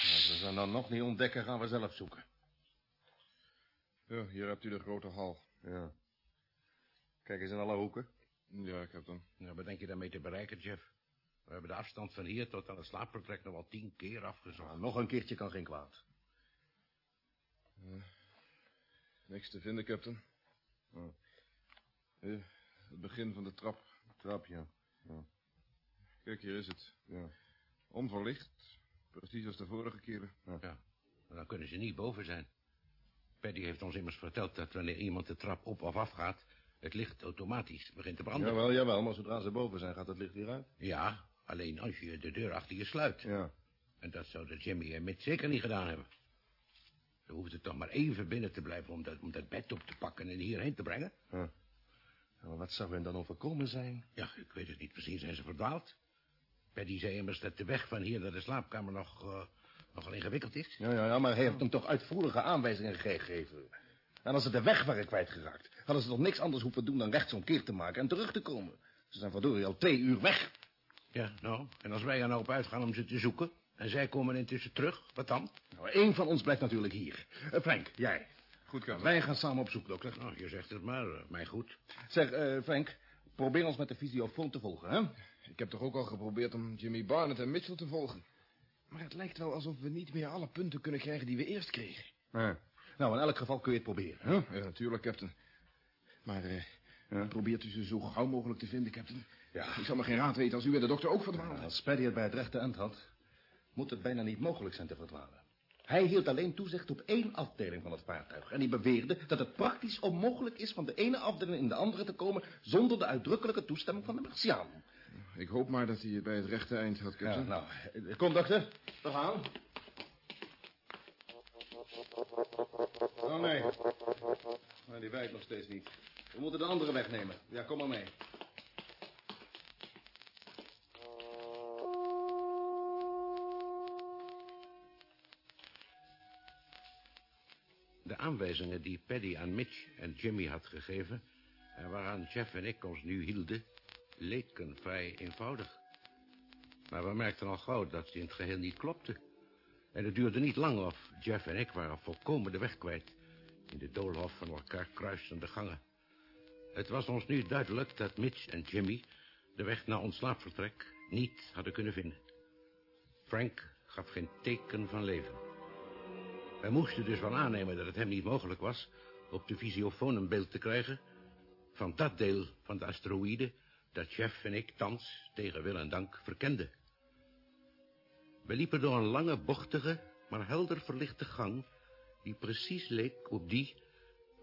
Als we ze dan nog niet ontdekken, gaan we zelf zoeken. Ja, hier hebt u de grote hal. Ja. Kijk eens in alle hoeken. Ja, captain. Nou, wat denk je daarmee te bereiken, Jeff? We hebben de afstand van hier tot aan het slaapvertrek nog wel tien keer afgezocht. Nou, nog een keertje kan geen kwaad. Niks te vinden, captain. Oh. Eh, het begin van de trap. Trap, ja. ja. Kijk, hier is het. Ja. Onverlicht. Precies als de vorige keren. Ja. Maar dan kunnen ze niet boven zijn. Paddy heeft ons immers verteld dat wanneer iemand de trap op of af gaat... het licht automatisch begint te branden. Jawel, jawel, maar zodra ze boven zijn, gaat het licht weer uit. Ja, alleen als je de deur achter je sluit. Ja. En dat zouden Jimmy en Mitch zeker niet gedaan hebben. Ze hoefden toch maar even binnen te blijven om dat, om dat bed op te pakken en hierheen te brengen. Ja, Maar wat zou hen dan overkomen zijn? Ja, ik weet het niet. Misschien zijn ze verdwaald. Paddy zei immers dat de weg van hier naar de slaapkamer nog, eh, nogal ingewikkeld is. Ja, ja, ja, maar hij heeft hem toch uitvoerige aanwijzingen gegeven. En als ze de weg waren kwijtgeraakt, hadden ze toch niks anders hoeven doen dan rechtsomkeer te maken en terug te komen. Ze zijn verdorie al twee uur weg. Ja, nou, en als wij er nou op uitgaan om ze te zoeken... en zij komen intussen terug, wat dan? Nou, één van ons blijft natuurlijk hier. Eh, Frank, jij. Goed, captain. Wij gaan samen op zoek, dokter. Nou, je zegt het maar, eh, mij goed. Zeg, eh, Frank, probeer ons met de visiofoon te volgen, hè? Ik heb toch ook al geprobeerd om Jimmy Barnett en Mitchell te volgen. Maar het lijkt wel alsof we niet meer alle punten kunnen krijgen die we eerst kregen. Nou, in elk geval kun je het proberen, hè? Ja, natuurlijk, captain. Maar eh, probeert u ze zo gauw mogelijk te vinden, captain. Ja. Ik zal me geen raad weten als u en de dokter ook verdwalen. Als Paddy het bij het rechte eind had, moet het bijna niet mogelijk zijn te verdwalen. Hij hield alleen toezicht op één afdeling van het vaartuig. En hij beweerde dat het praktisch onmogelijk is van de ene afdeling in de andere te komen... zonder de uitdrukkelijke toestemming van de Martiaan. Ik hoop maar dat hij het bij het rechte eind had, Ja, captain. nou, eh, kom, dokter. We gaan. Oh, nee. Maar die werkt nog steeds niet. We moeten de andere weg nemen. Ja, kom maar mee. De aanwijzingen die Paddy aan Mitch en Jimmy had gegeven... en waaraan Jeff en ik ons nu hielden... leken vrij eenvoudig. Maar we merkten al gauw dat ze in het geheel niet klopten. En het duurde niet lang of Jeff en ik waren volkomen de weg kwijt... in de doolhof van elkaar kruisende gangen. Het was ons nu duidelijk dat Mitch en Jimmy... de weg naar ons slaapvertrek niet hadden kunnen vinden. Frank gaf geen teken van leven. Wij moesten dus wel aannemen dat het hem niet mogelijk was... op de visiofoon een beeld te krijgen... van dat deel van de asteroïde... dat Jeff en ik thans tegen wil en dank verkenden. We liepen door een lange, bochtige, maar helder verlichte gang... die precies leek op die...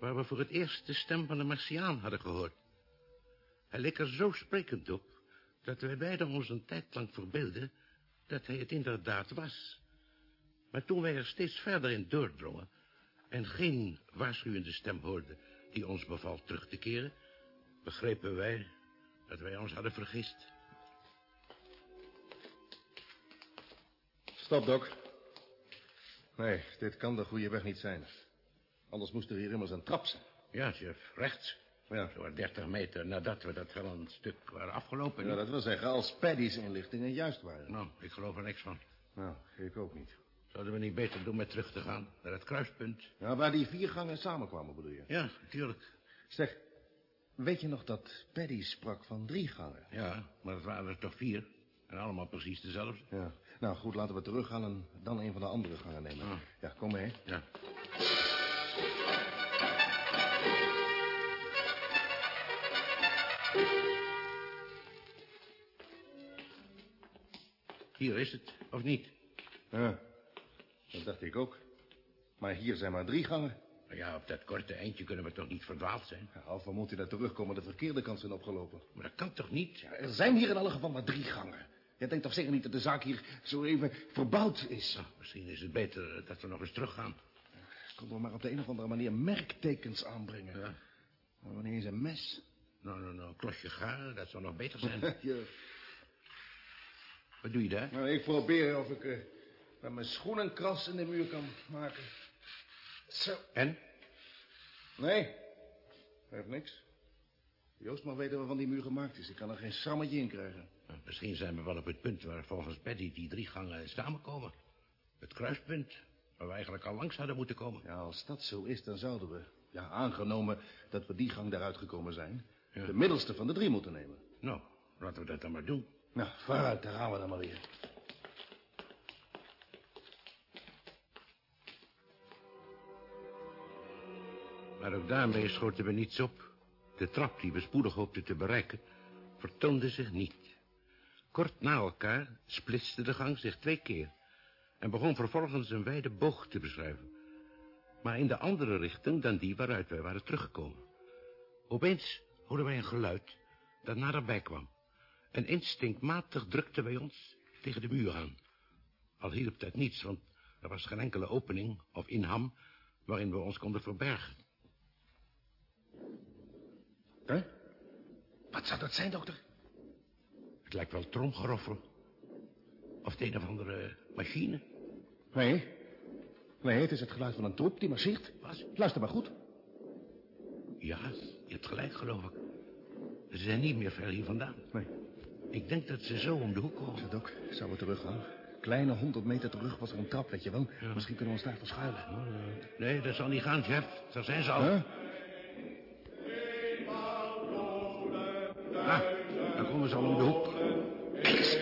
waar we voor het eerst de stem van de Martiaan hadden gehoord. Hij leek er zo sprekend op... dat wij beiden ons een tijd lang verbeelden... dat hij het inderdaad was... Maar toen wij er steeds verder in doordrongen... en geen waarschuwende stem hoorden die ons beval terug te keren... begrepen wij dat wij ons hadden vergist. Stop, Doc. Nee, dit kan de goede weg niet zijn. Anders moest er hier immers een trap zijn. Ja, Jeff, rechts. Ja. Zo'n 30 meter nadat we dat wel een stuk waren afgelopen. Ja, dat wil zeggen, als Paddy's inlichtingen juist waren. Nou, ik geloof er niks van. Nou, ik ook niet. Zouden we niet beter doen met terug te gaan naar het kruispunt? Ja, waar die vier gangen samenkwamen, bedoel je? Ja, natuurlijk. Zeg, weet je nog dat Paddy sprak van drie gangen? Ja, maar het waren er toch vier. En allemaal precies dezelfde. Ja. Nou, goed, laten we teruggaan en dan een van de andere gangen nemen. Ah. Ja, kom mee. Ja. Hier is het, of niet? Ja, dat dacht ik ook. Maar hier zijn maar drie gangen. Maar ja, op dat korte eindje kunnen we toch niet verdwaald zijn? Ja, of we moeten daar terugkomen de verkeerde kant zijn opgelopen. Maar dat kan toch niet? Ja, er zijn hier in alle geval maar drie gangen. Jij denkt toch zeker niet dat de zaak hier zo even verbouwd is? Nou, misschien is het beter dat we nog eens teruggaan. Kon er maar op de een of andere manier merktekens aanbrengen. Ja. Maar wanneer is een mes? Nou, nou, nou, een klosje garen, dat zou nog beter zijn. Wat doe je daar? Nou, ik probeer of ik eh, met mijn schoen een kras in de muur kan maken. Zo. En? Nee, heeft niks. Joost mag weten waarvan die muur gemaakt is. Ik kan er geen schrammetje in krijgen. Nou, Misschien zijn we wel op het punt waar volgens Paddy die drie gangen samenkomen. Het kruispunt, waar we eigenlijk al langs hadden moeten komen. Ja, als dat zo is, dan zouden we, ja, aangenomen dat we die gang daaruit gekomen zijn... de middelste van de drie moeten nemen. Nou, laten we dat dan maar doen. Nou, vooruit, daar gaan we dan maar weer. Maar ook daarmee schoten we niets op. De trap die we spoedig hoopten te bereiken, vertoonde zich niet. Kort na elkaar splitste de gang zich twee keer... en begon vervolgens een wijde boog te beschrijven. Maar in de andere richting dan die waaruit wij waren teruggekomen. Opeens hoorden wij een geluid dat naderbij kwam. En instinctmatig drukten wij ons tegen de muur aan. Al hielp dat niets, want er was geen enkele opening of inham... waarin we ons konden verbergen. Hè? Wat zou dat zijn, dokter? Het lijkt wel tromgeroffel. Of de een of andere machine. Nee. Nee, het is het geluid van een troep die marcheert. Wat? Luister maar goed. Ja, je hebt gelijk, geloof ik. Ze zijn niet meer ver hier vandaan. Nee. Ik denk dat ze zo om de hoek komen. Dok, zou we teruggaan? Kleine honderd meter terug was er een trap, weet je wel. Misschien kunnen we ons daar verschuilen. Nee, dat zal niet gaan, Jeff. Daar zijn ze al. Huh? Ah, dan komen ze al om de hoek. Kijk eens.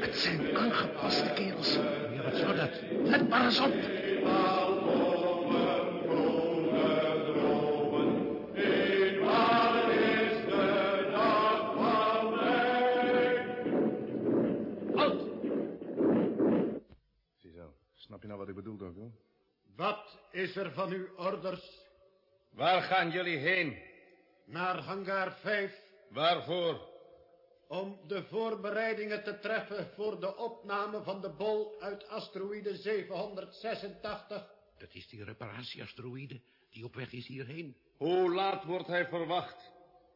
Het zijn aangepaste kerels. Ja, wat zou dat? Let maar eens op. Wat is er van uw orders Waar gaan jullie heen? naar hangar 5 Waarvoor? om de voorbereidingen te treffen voor de opname van de bol uit asteroïde 786? Dat is die reparatieasteroïde die op weg is hierheen. Hoe laat wordt hij verwacht?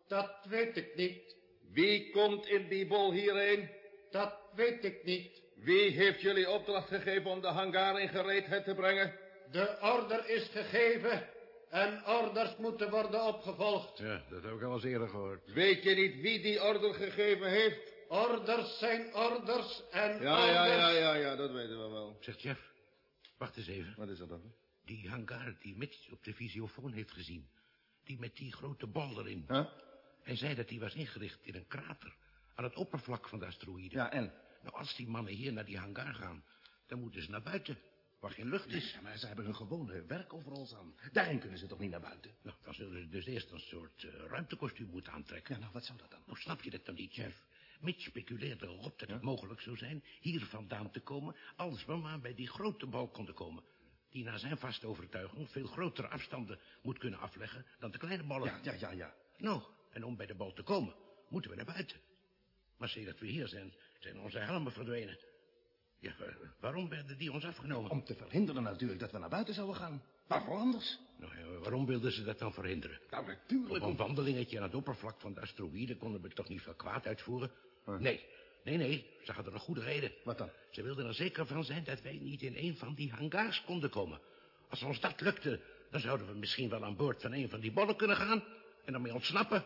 Dat weet ik niet. Wie komt in die bol hierheen? Dat weet ik niet. Wie heeft jullie opdracht gegeven om de hangar in gereedheid te brengen? De order is gegeven en orders moeten worden opgevolgd. Ja, dat heb ik al eens eerder gehoord. Weet je niet wie die order gegeven heeft? Orders zijn orders en Ja, orders... ja, ja, ja, ja, dat weten we wel. Zegt Jeff, wacht eens even. Wat is dat dan? Die hangar die Mitch op de visiofoon heeft gezien. Die met die grote bal erin. Huh? Hij zei dat die was ingericht in een krater aan het oppervlak van de asteroïde. Ja, en? Nou, als die mannen hier naar die hangar gaan, dan moeten ze naar buiten, waar geen lucht is. Ja, maar ze hebben hun gewone werkoverals aan. Daarin kunnen ze toch niet naar buiten? Nou, dan zullen ze dus eerst een soort eh, ruimtekostuum moeten aantrekken. Ja, nou, wat zou dat dan? Nou, snap je dat dan niet, Jeff? Mitch speculeerde erop dat het mogelijk zou zijn hier vandaan te komen... als we maar bij die grote bal konden komen. Die naar zijn vaste overtuiging veel grotere afstanden moet kunnen afleggen dan de kleine ballen. Ja, ja, ja, ja. Nou, en om bij de bal te komen, moeten we naar buiten. Maar zie dat we hier zijn, zijn onze helmen verdwenen. Ja, wa- waarom werden die ons afgenomen? Om te verhinderen natuurlijk dat we naar buiten zouden gaan. Waarvoor anders? Nou, ja, waarom wilden ze dat dan verhinderen? Nou, natuurlijk. Op een wandelingetje aan het oppervlak van de asteroïde konden we toch niet veel kwaad uitvoeren? Nee, nee, nee, ze hadden een goede reden. Wat dan? Ze wilden er zeker van zijn dat wij niet in een van die hangars konden komen. Als ons dat lukte, dan zouden we misschien wel aan boord van een van die bollen kunnen gaan en daarmee ontsnappen.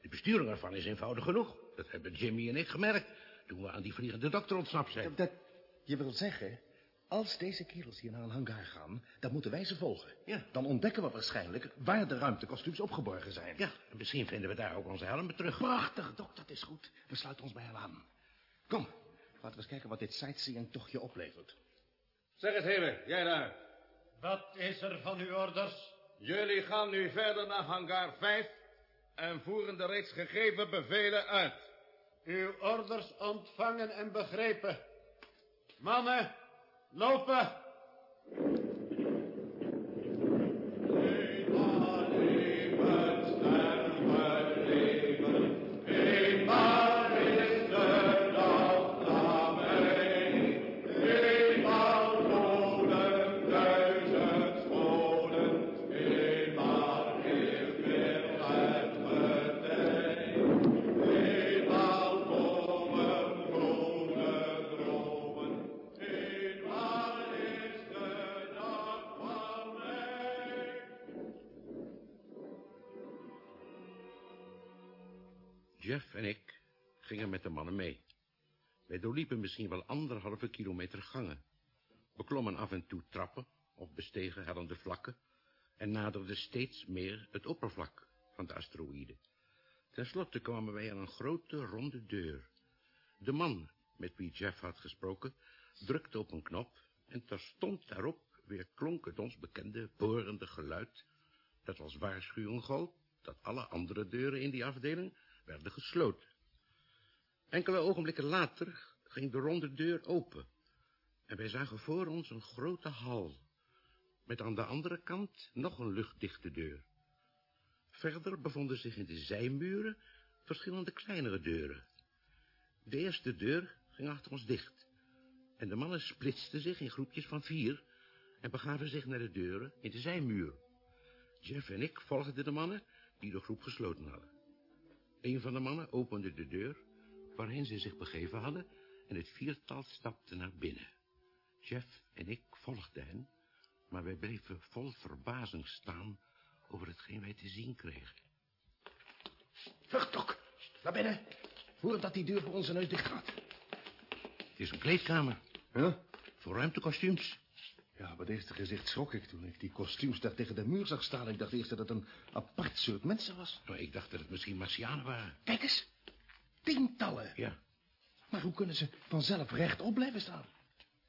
De besturing ervan is eenvoudig genoeg. Dat hebben Jimmy en ik gemerkt toen we aan die vliegende dokter ontsnapt zijn. Dat, je wil zeggen, als deze kerels hier naar een hangar gaan, dan moeten wij ze volgen. Ja. Dan ontdekken we waarschijnlijk waar de ruimtekostuums opgeborgen zijn. Ja, en misschien vinden we daar ook onze helmen terug. Prachtig, dok, dat is goed. We sluiten ons bij hen aan. Kom, laten we eens kijken wat dit sightseeing-tochtje oplevert. Zeg eens, Hebe, jij daar. Wat is er van uw orders? Jullie gaan nu verder naar hangar 5 en voeren de reeds gegeven bevelen uit. Uw orders ontvangen en begrepen. Mannen, lopen! Jeff en ik gingen met de mannen mee. Wij doorliepen misschien wel anderhalve kilometer gangen. Beklommen af en toe trappen of bestegen hellende vlakken en naderden steeds meer het oppervlak van de asteroïde. Ten slotte kwamen wij aan een grote ronde deur. De man met wie Jeff had gesproken drukte op een knop en terstond daarop weer klonk het ons bekende borende geluid dat als waarschuwing gold dat alle andere deuren in die afdeling werden gesloten. Enkele ogenblikken later ging de ronde deur open en wij zagen voor ons een grote hal met aan de andere kant nog een luchtdichte deur. Verder bevonden zich in de zijmuren verschillende kleinere deuren. De eerste deur ging achter ons dicht en de mannen splitsten zich in groepjes van vier en begaven zich naar de deuren in de zijmuur. Jeff en ik volgden de mannen die de groep gesloten hadden. Een van de mannen opende de deur waarheen ze zich begeven hadden en het viertal stapte naar binnen. Jeff en ik volgden hen, maar wij bleven vol verbazing staan over hetgeen wij te zien kregen. Vlucht, Dok. Naar binnen. Voordat die deur voor onze neus dicht gaat. Het is een kleedkamer. Huh? Voor ruimtekostuums. Ja, bij deze gezicht schrok ik toen ik die kostuums daar tegen de muur zag staan. Ik dacht eerst dat het een apart soort mensen was. Nou, ik dacht dat het misschien Martianen waren. Kijk eens. Tientallen. Ja. Maar hoe kunnen ze vanzelf rechtop blijven staan?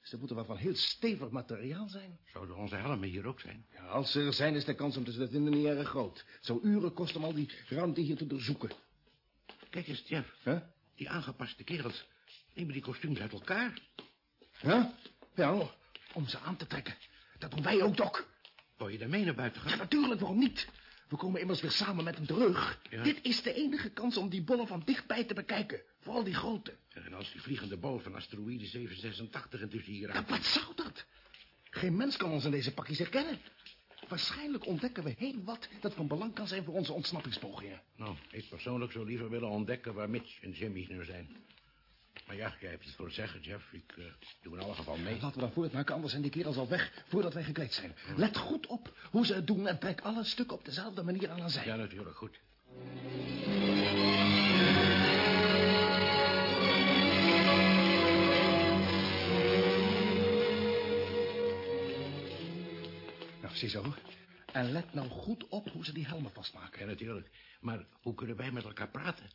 Ze moeten wel van heel stevig materiaal zijn. Zouden onze helmen hier ook zijn? Ja, als ze er zijn, is de kans om te vinden niet erg groot. Zo uren kost om al die ruimte hier te doorzoeken. Kijk eens, Jeff. Huh? Die aangepaste kerels nemen die kostuums uit elkaar. Huh? Ja, om ze aan te trekken. Dat doen wij ook, Dok. Wou je daarmee naar buiten gaan? Ja, natuurlijk, waarom niet? We komen immers weer samen met hem terug. Ja. Dit is de enige kans om die bollen van dichtbij te bekijken. Vooral die grote. En als die vliegende bol van asteroïde 786 intussen hier Ja, aan... wat zou dat? Geen mens kan ons in deze pakjes herkennen. Waarschijnlijk ontdekken we heel wat dat van belang kan zijn voor onze ontsnappingspogingen. Nou, ik persoonlijk zou liever willen ontdekken waar Mitch en Jimmy nu zijn. Maar ja, jij hebt het voor het zeggen, Jeff. Ik eh, doe in alle geval mee. Laten we dan voortmaken, anders zijn die kerels al weg voordat wij gekleed zijn. Let goed op hoe ze het doen en trek alle stukken op dezelfde manier aan een zij. Ja, natuurlijk, goed. Nou, ziezo. En let nou goed op hoe ze die helmen vastmaken. Ja, natuurlijk. Maar hoe kunnen wij met elkaar praten?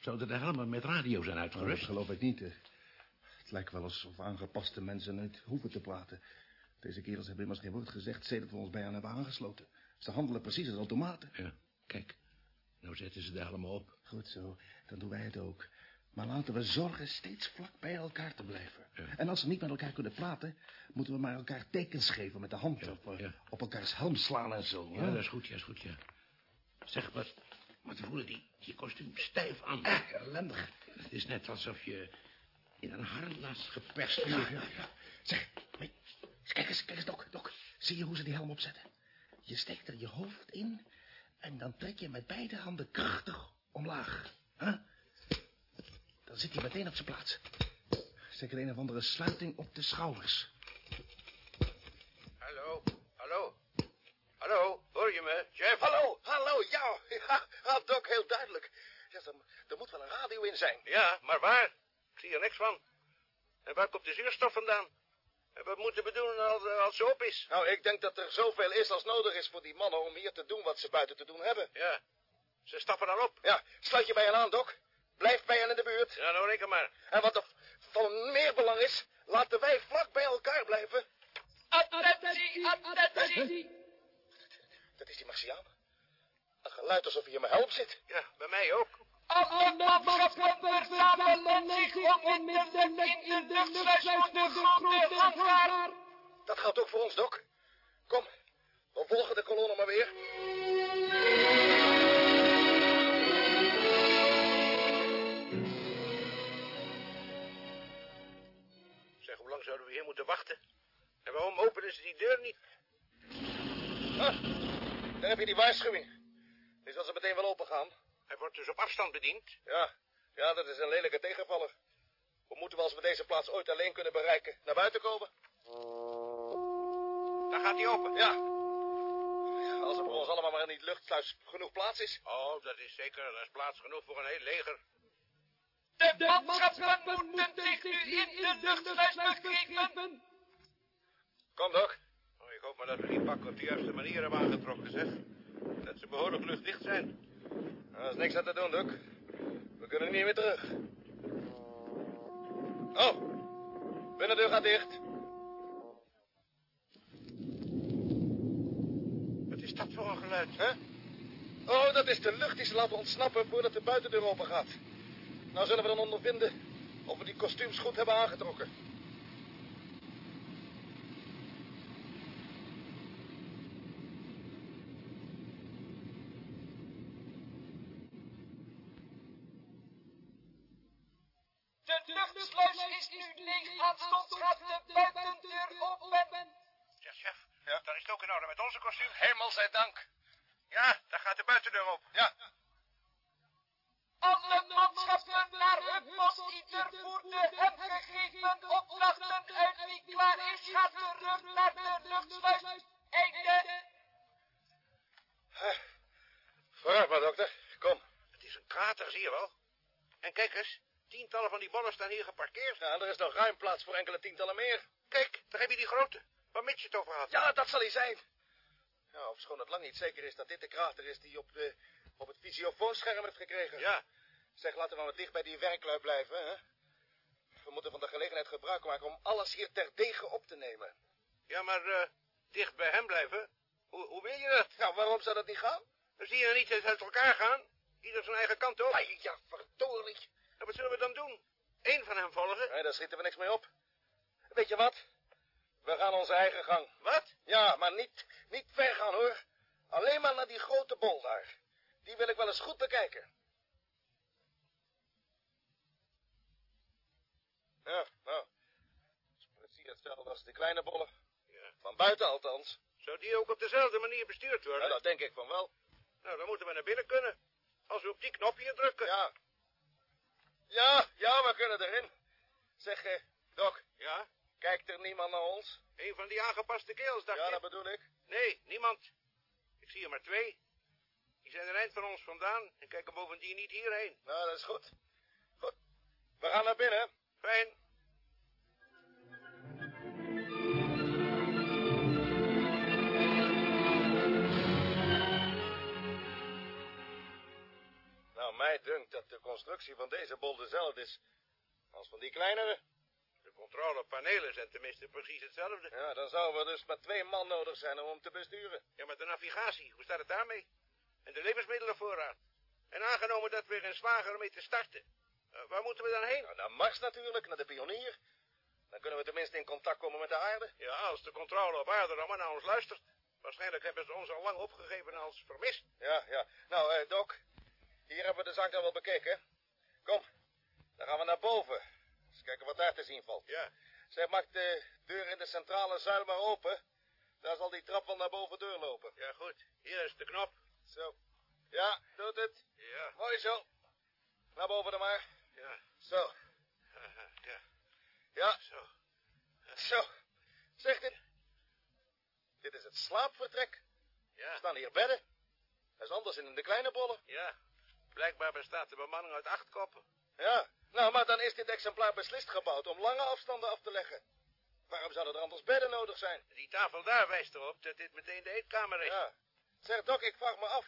Zouden de helmen met radio zijn Nou, dat uitgerust? geloof ik niet. Het lijkt wel alsof aangepaste mensen niet hoeven te praten. Deze kerels hebben immers geen woord gezegd... sedert we ons bij hen hebben aangesloten. Ze handelen precies als automaten. Ja, kijk. Nou zetten ze de helmen op. Goed zo, dan doen wij het ook. Maar laten we zorgen steeds vlak bij elkaar te blijven. Ja. En als we niet met elkaar kunnen praten... moeten we maar elkaar tekens geven met de hand... Ja, of eh, ja. op elkaars helm slaan en zo. Ja, hè? dat is goed, ja, is goed, ja. Zeg, wat, wat voelen die, die kostuum stijf aan? Eh, ellendig. Het is net alsof je in een harnas geperst Ja, zit. ja, ja. Zeg, kijk eens, kijk eens, Dok, Dok. Zie je hoe ze die helm opzetten? Je steekt er je hoofd in... en dan trek je met beide handen krachtig omlaag. Huh? Dan zit hij meteen op zijn plaats. Zeker een of andere sluiting op de schouders. Hallo, hallo. Hallo, hoor je me, Jeff? Hallo, hallo, ja. Ja, Doc, heel duidelijk. Ja, er, er moet wel een radio in zijn. Ja, maar waar? Ik zie er niks van. En waar komt de zuurstof vandaan? En wat moeten we doen als, eh, als ze op is? Nou, ik denk dat er zoveel is als nodig is voor die mannen om hier te doen wat ze buiten te doen hebben. Ja, ze stappen dan op. Ja, sluit je bij hen aan, Doc. Blijf bij hen in de buurt. Ja, nou reken maar. En wat er van meer belang is, laten wij vlak bij elkaar blijven. Attentie, attentie. Dat is die Martiaan. Een geluid alsof hij in mijn helm zit. Ja, bij mij ook. Alle manschappen verzamelen zich onmiddellijk in de luchtruim voor de grote hangaar. Dat geldt ook voor ons, Doc. Kom, we volgen de kolonne maar weer. Zeg, hoe lang zouden we hier moeten wachten? En waarom openen ze die deur niet? Ah, daar heb je die waarschuwing. Nu zal ze meteen wel open gaan. Hij wordt dus op afstand bediend. Ja, ja, dat is een lelijke tegenvaller. We moeten wel als we deze plaats ooit alleen kunnen bereiken, naar buiten komen. Daar gaat hij open. Ja. Als er voor ons allemaal maar in die luchtsluis genoeg plaats is. Oh, dat is zeker. Er is plaats genoeg voor een heel leger. De manschappen moeten zich nu in de luchtsluis begeven. Kom, Doc. Oh, ik hoop maar dat we die pakken op de juiste manier hebben aangetrokken, zeg. Behoorlijk luchtdicht zijn. Nou, er is niks aan te doen, Doc. We kunnen niet meer terug. Oh, binnendeur gaat dicht. Wat is dat voor een geluid, hè? Oh, dat is de lucht die ze laten ontsnappen voordat de buitendeur open gaat. Nou zullen we dan ondervinden of we die kostuums goed hebben aangetrokken. De luchtsluis is nu leeg. Aanstonds gaat de buitendeur open. Ja, chef. Ja? Dan is het ook in orde met onze kostuum. Hemel zij dank. Ja, daar gaat de buitendeur op. Ja. Alle manschappen naar hun post. Ieder voerde hem gegeven opdrachten uit. Wie klaar is, gaat terug naar de luchtsluis. Einde. Vooruit maar, dokter. Kom. Het is een krater, zie je wel. En kijk eens, tientallen van die bollen staan hier geparkeerd. Ja, er is nog ruim plaats voor enkele tientallen meer. Kijk, daar heb je die grote, waar Mitch het over had. Ja, dat zal hij zijn. Ja, ofschoon het lang niet zeker is dat dit de krater is die op, de, op het visiofoonscherm heeft gekregen. Ja. Zeg, laten we maar dicht bij die werklui blijven, hè. We moeten van de gelegenheid gebruik maken om alles hier terdege op te nemen. Ja, maar uh, dicht bij hem blijven? Hoe, hoe wil je dat? Nou, waarom zou dat niet gaan? Dan zie je er niet eens uit elkaar gaan. Ieder zijn eigen kant op. Ai, ja, verdorie. En wat zullen we dan doen? Eén van hem volgen? Nee, daar schieten we niks mee op. Weet je wat? We gaan onze eigen gang. Wat? Ja, maar niet, niet ver gaan, hoor. Alleen maar naar die grote bol daar. Die wil ik wel eens goed bekijken. Ja, nou. Dat is precies hetzelfde als de kleine bollen. Ja. Van buiten althans. Zou die ook op dezelfde manier bestuurd worden? Ja, dat denk ik van wel. Nou, dan moeten we naar binnen kunnen. Als we op die knop hier drukken. Ja. Ja, ja, we kunnen erin. Zeg, eh, Doc. Ja? Kijkt er niemand naar ons? Een van die aangepaste keels, dacht ja, ik. Ja, dat bedoel ik. Nee, niemand. Ik zie er maar twee. Die zijn er eind van ons vandaan en kijken bovendien niet hierheen. Nou, dat is goed. Goed. We gaan naar binnen. Fijn. Mij dunkt dat de constructie van deze bol dezelfde is als van die kleinere. De controlepanelen zijn tenminste precies hetzelfde. Ja, dan zouden we dus maar twee man nodig zijn om hem te besturen. Ja, maar de navigatie, hoe staat het daarmee? En de levensmiddelenvoorraad? En aangenomen dat we er een slager mee te starten. Uh, waar moeten we dan heen? Nou, naar Mars natuurlijk, naar de pionier. Dan kunnen we tenminste in contact komen met de aarde. Ja, als de controle op aarde dan maar naar ons luistert. Waarschijnlijk hebben ze ons al lang opgegeven als vermist. Ja, ja. Nou, eh, Doc, hier hebben we de zaak dan wel bekeken. Kom, dan gaan we naar boven. Eens kijken wat daar te zien valt. Ja. Zij maakt de deur in de centrale zuil maar open. Daar zal die trap wel naar boven doorlopen. Ja, goed. Hier is de knop. Zo. Ja, doet het. Ja. Mooi zo. Naar boven dan maar. Ja. Zo. Ja. Ja. Zo. Zo. Zeg dit. Dit is het slaapvertrek. Ja. Er staan hier bedden. Dat is anders in de kleine bollen. Ja. Blijkbaar bestaat de bemanning uit acht koppen. Ja. Nou, maar dan is dit exemplaar beslist gebouwd om lange afstanden af te leggen. Waarom zouden er anders bedden nodig zijn? Die tafel daar wijst erop dat dit meteen de eetkamer is. Ja. Zeg, Doc, ik vraag me af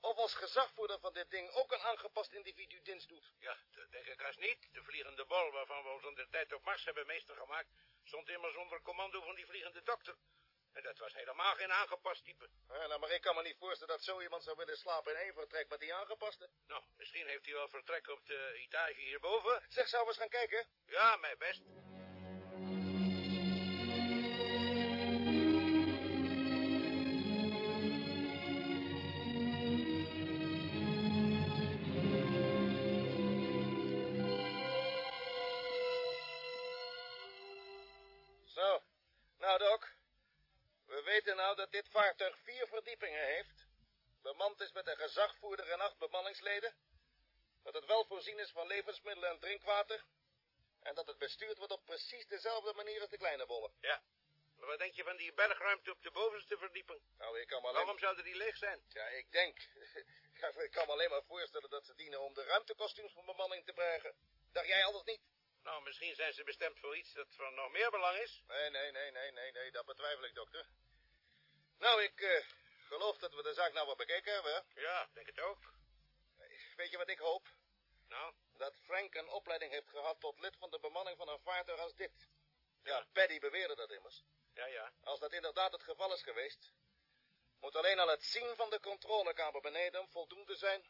of als gezagvoerder van dit ding ook een aangepast individu dienst doet. Ja, dat denk ik als niet. De vliegende bol waarvan we ons de tijd op Mars hebben meester gemaakt... stond immers onder commando van die vliegende dokter. En dat was helemaal geen aangepast type. Ja, nou, maar ik kan me niet voorstellen dat zo iemand zou willen slapen in één vertrek met die aangepaste. Nou, misschien heeft hij wel vertrek op de etage hierboven. Zeg, zou we eens gaan kijken? Ja, mij best. Weten nou dat dit vaartuig vier verdiepingen heeft, bemand is met een gezagvoerder en acht bemanningsleden, dat het wel voorzien is van levensmiddelen en drinkwater, en dat het bestuurd wordt op precies dezelfde manier als de kleine bollen. Ja, maar wat denk je van die bergruimte op de bovenste verdieping? Nou, ik kan alleen... Waarom zouden die leeg zijn? Ja, ik denk... ik kan me alleen maar voorstellen dat ze dienen om de ruimtekostuums van bemanning te bergen. Dacht jij anders niet? Nou, misschien zijn ze bestemd voor iets dat van nog meer belang is. Nee, nee, nee, nee, nee, nee, dat betwijfel ik, dokter. Nou, ik eh, geloof dat we de zaak nou wel bekeken hebben, hè? Ja, denk het ook. Weet je wat ik hoop? Nou? Dat Frank een opleiding heeft gehad tot lid van de bemanning van een vaartuig als dit. Ja, Paddy beweerde dat immers. Ja, ja. Als dat inderdaad het geval is geweest, moet alleen al het zien van de controlekamer beneden voldoende zijn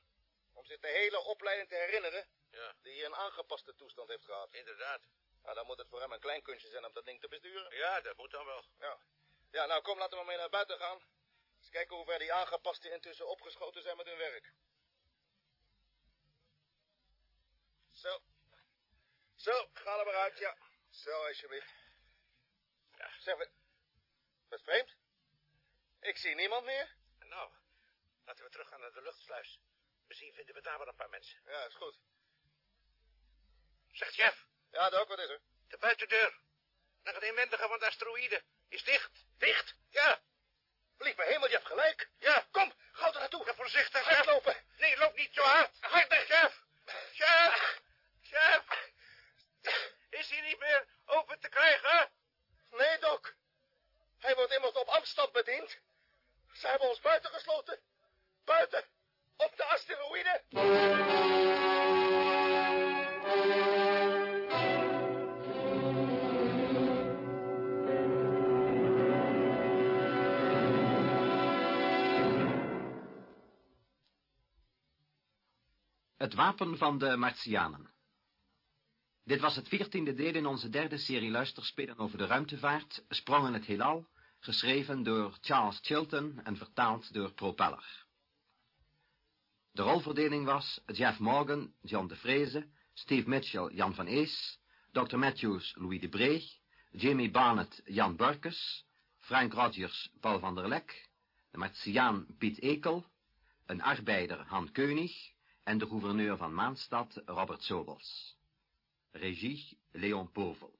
om zich de hele opleiding te herinneren Ja, die hij in aangepaste toestand heeft gehad. inderdaad. Nou, dan moet het voor hem een klein kunstje zijn om dat ding te besturen. Ja, dat moet dan wel. Ja, ja nou kom, laten we mee naar buiten gaan. Eens kijken hoe ver die aangepasten intussen opgeschoten zijn met hun werk. Zo. Zo, ga er maar uit, ja. Zo, alsjeblieft. Ja, zeg, wat, wat vreemd. Ik zie niemand meer. Nou, laten we teruggaan naar de luchtsluis. Misschien vinden we daar wel een paar mensen. Ja, is goed. Zegt Jeff, Ja, Doc, wat is er? de buitendeur. Naar het inwendige van de asteroïde. Is dicht. Dicht? Ja. Mijn hemel, je hebt gelijk. Ja. Kom, gauw er naartoe. Ja, voorzichtig, Hard Jeff. lopen. Nee, loop niet zo hard. Harder, Jeff. Jeff. Jeff. Is hij niet meer open te krijgen? Nee, Doc. Hij wordt immers op afstand bediend. Ze hebben ons buiten gesloten. Buiten. Op de asteroïde. Het wapen van de Martianen. Dit was het veertiende deel in onze derde serie luisterspelen over de ruimtevaart, Sprong in het heelal, geschreven door Charles Chilton en vertaald door Propeller. De rolverdeling was Jeff Morgan, John de Vreese, Steve Mitchell, Jan van Ees, Dr. Matthews, Louis de Breeg, Jamie Barnett, Jan Burkes, Frank Rogers, Paul van der Lek, de Martiaan Piet Ekel, een arbeider Han Keunig en de gouverneur van Maanstad Robert Sobels. Regie Leon Povel.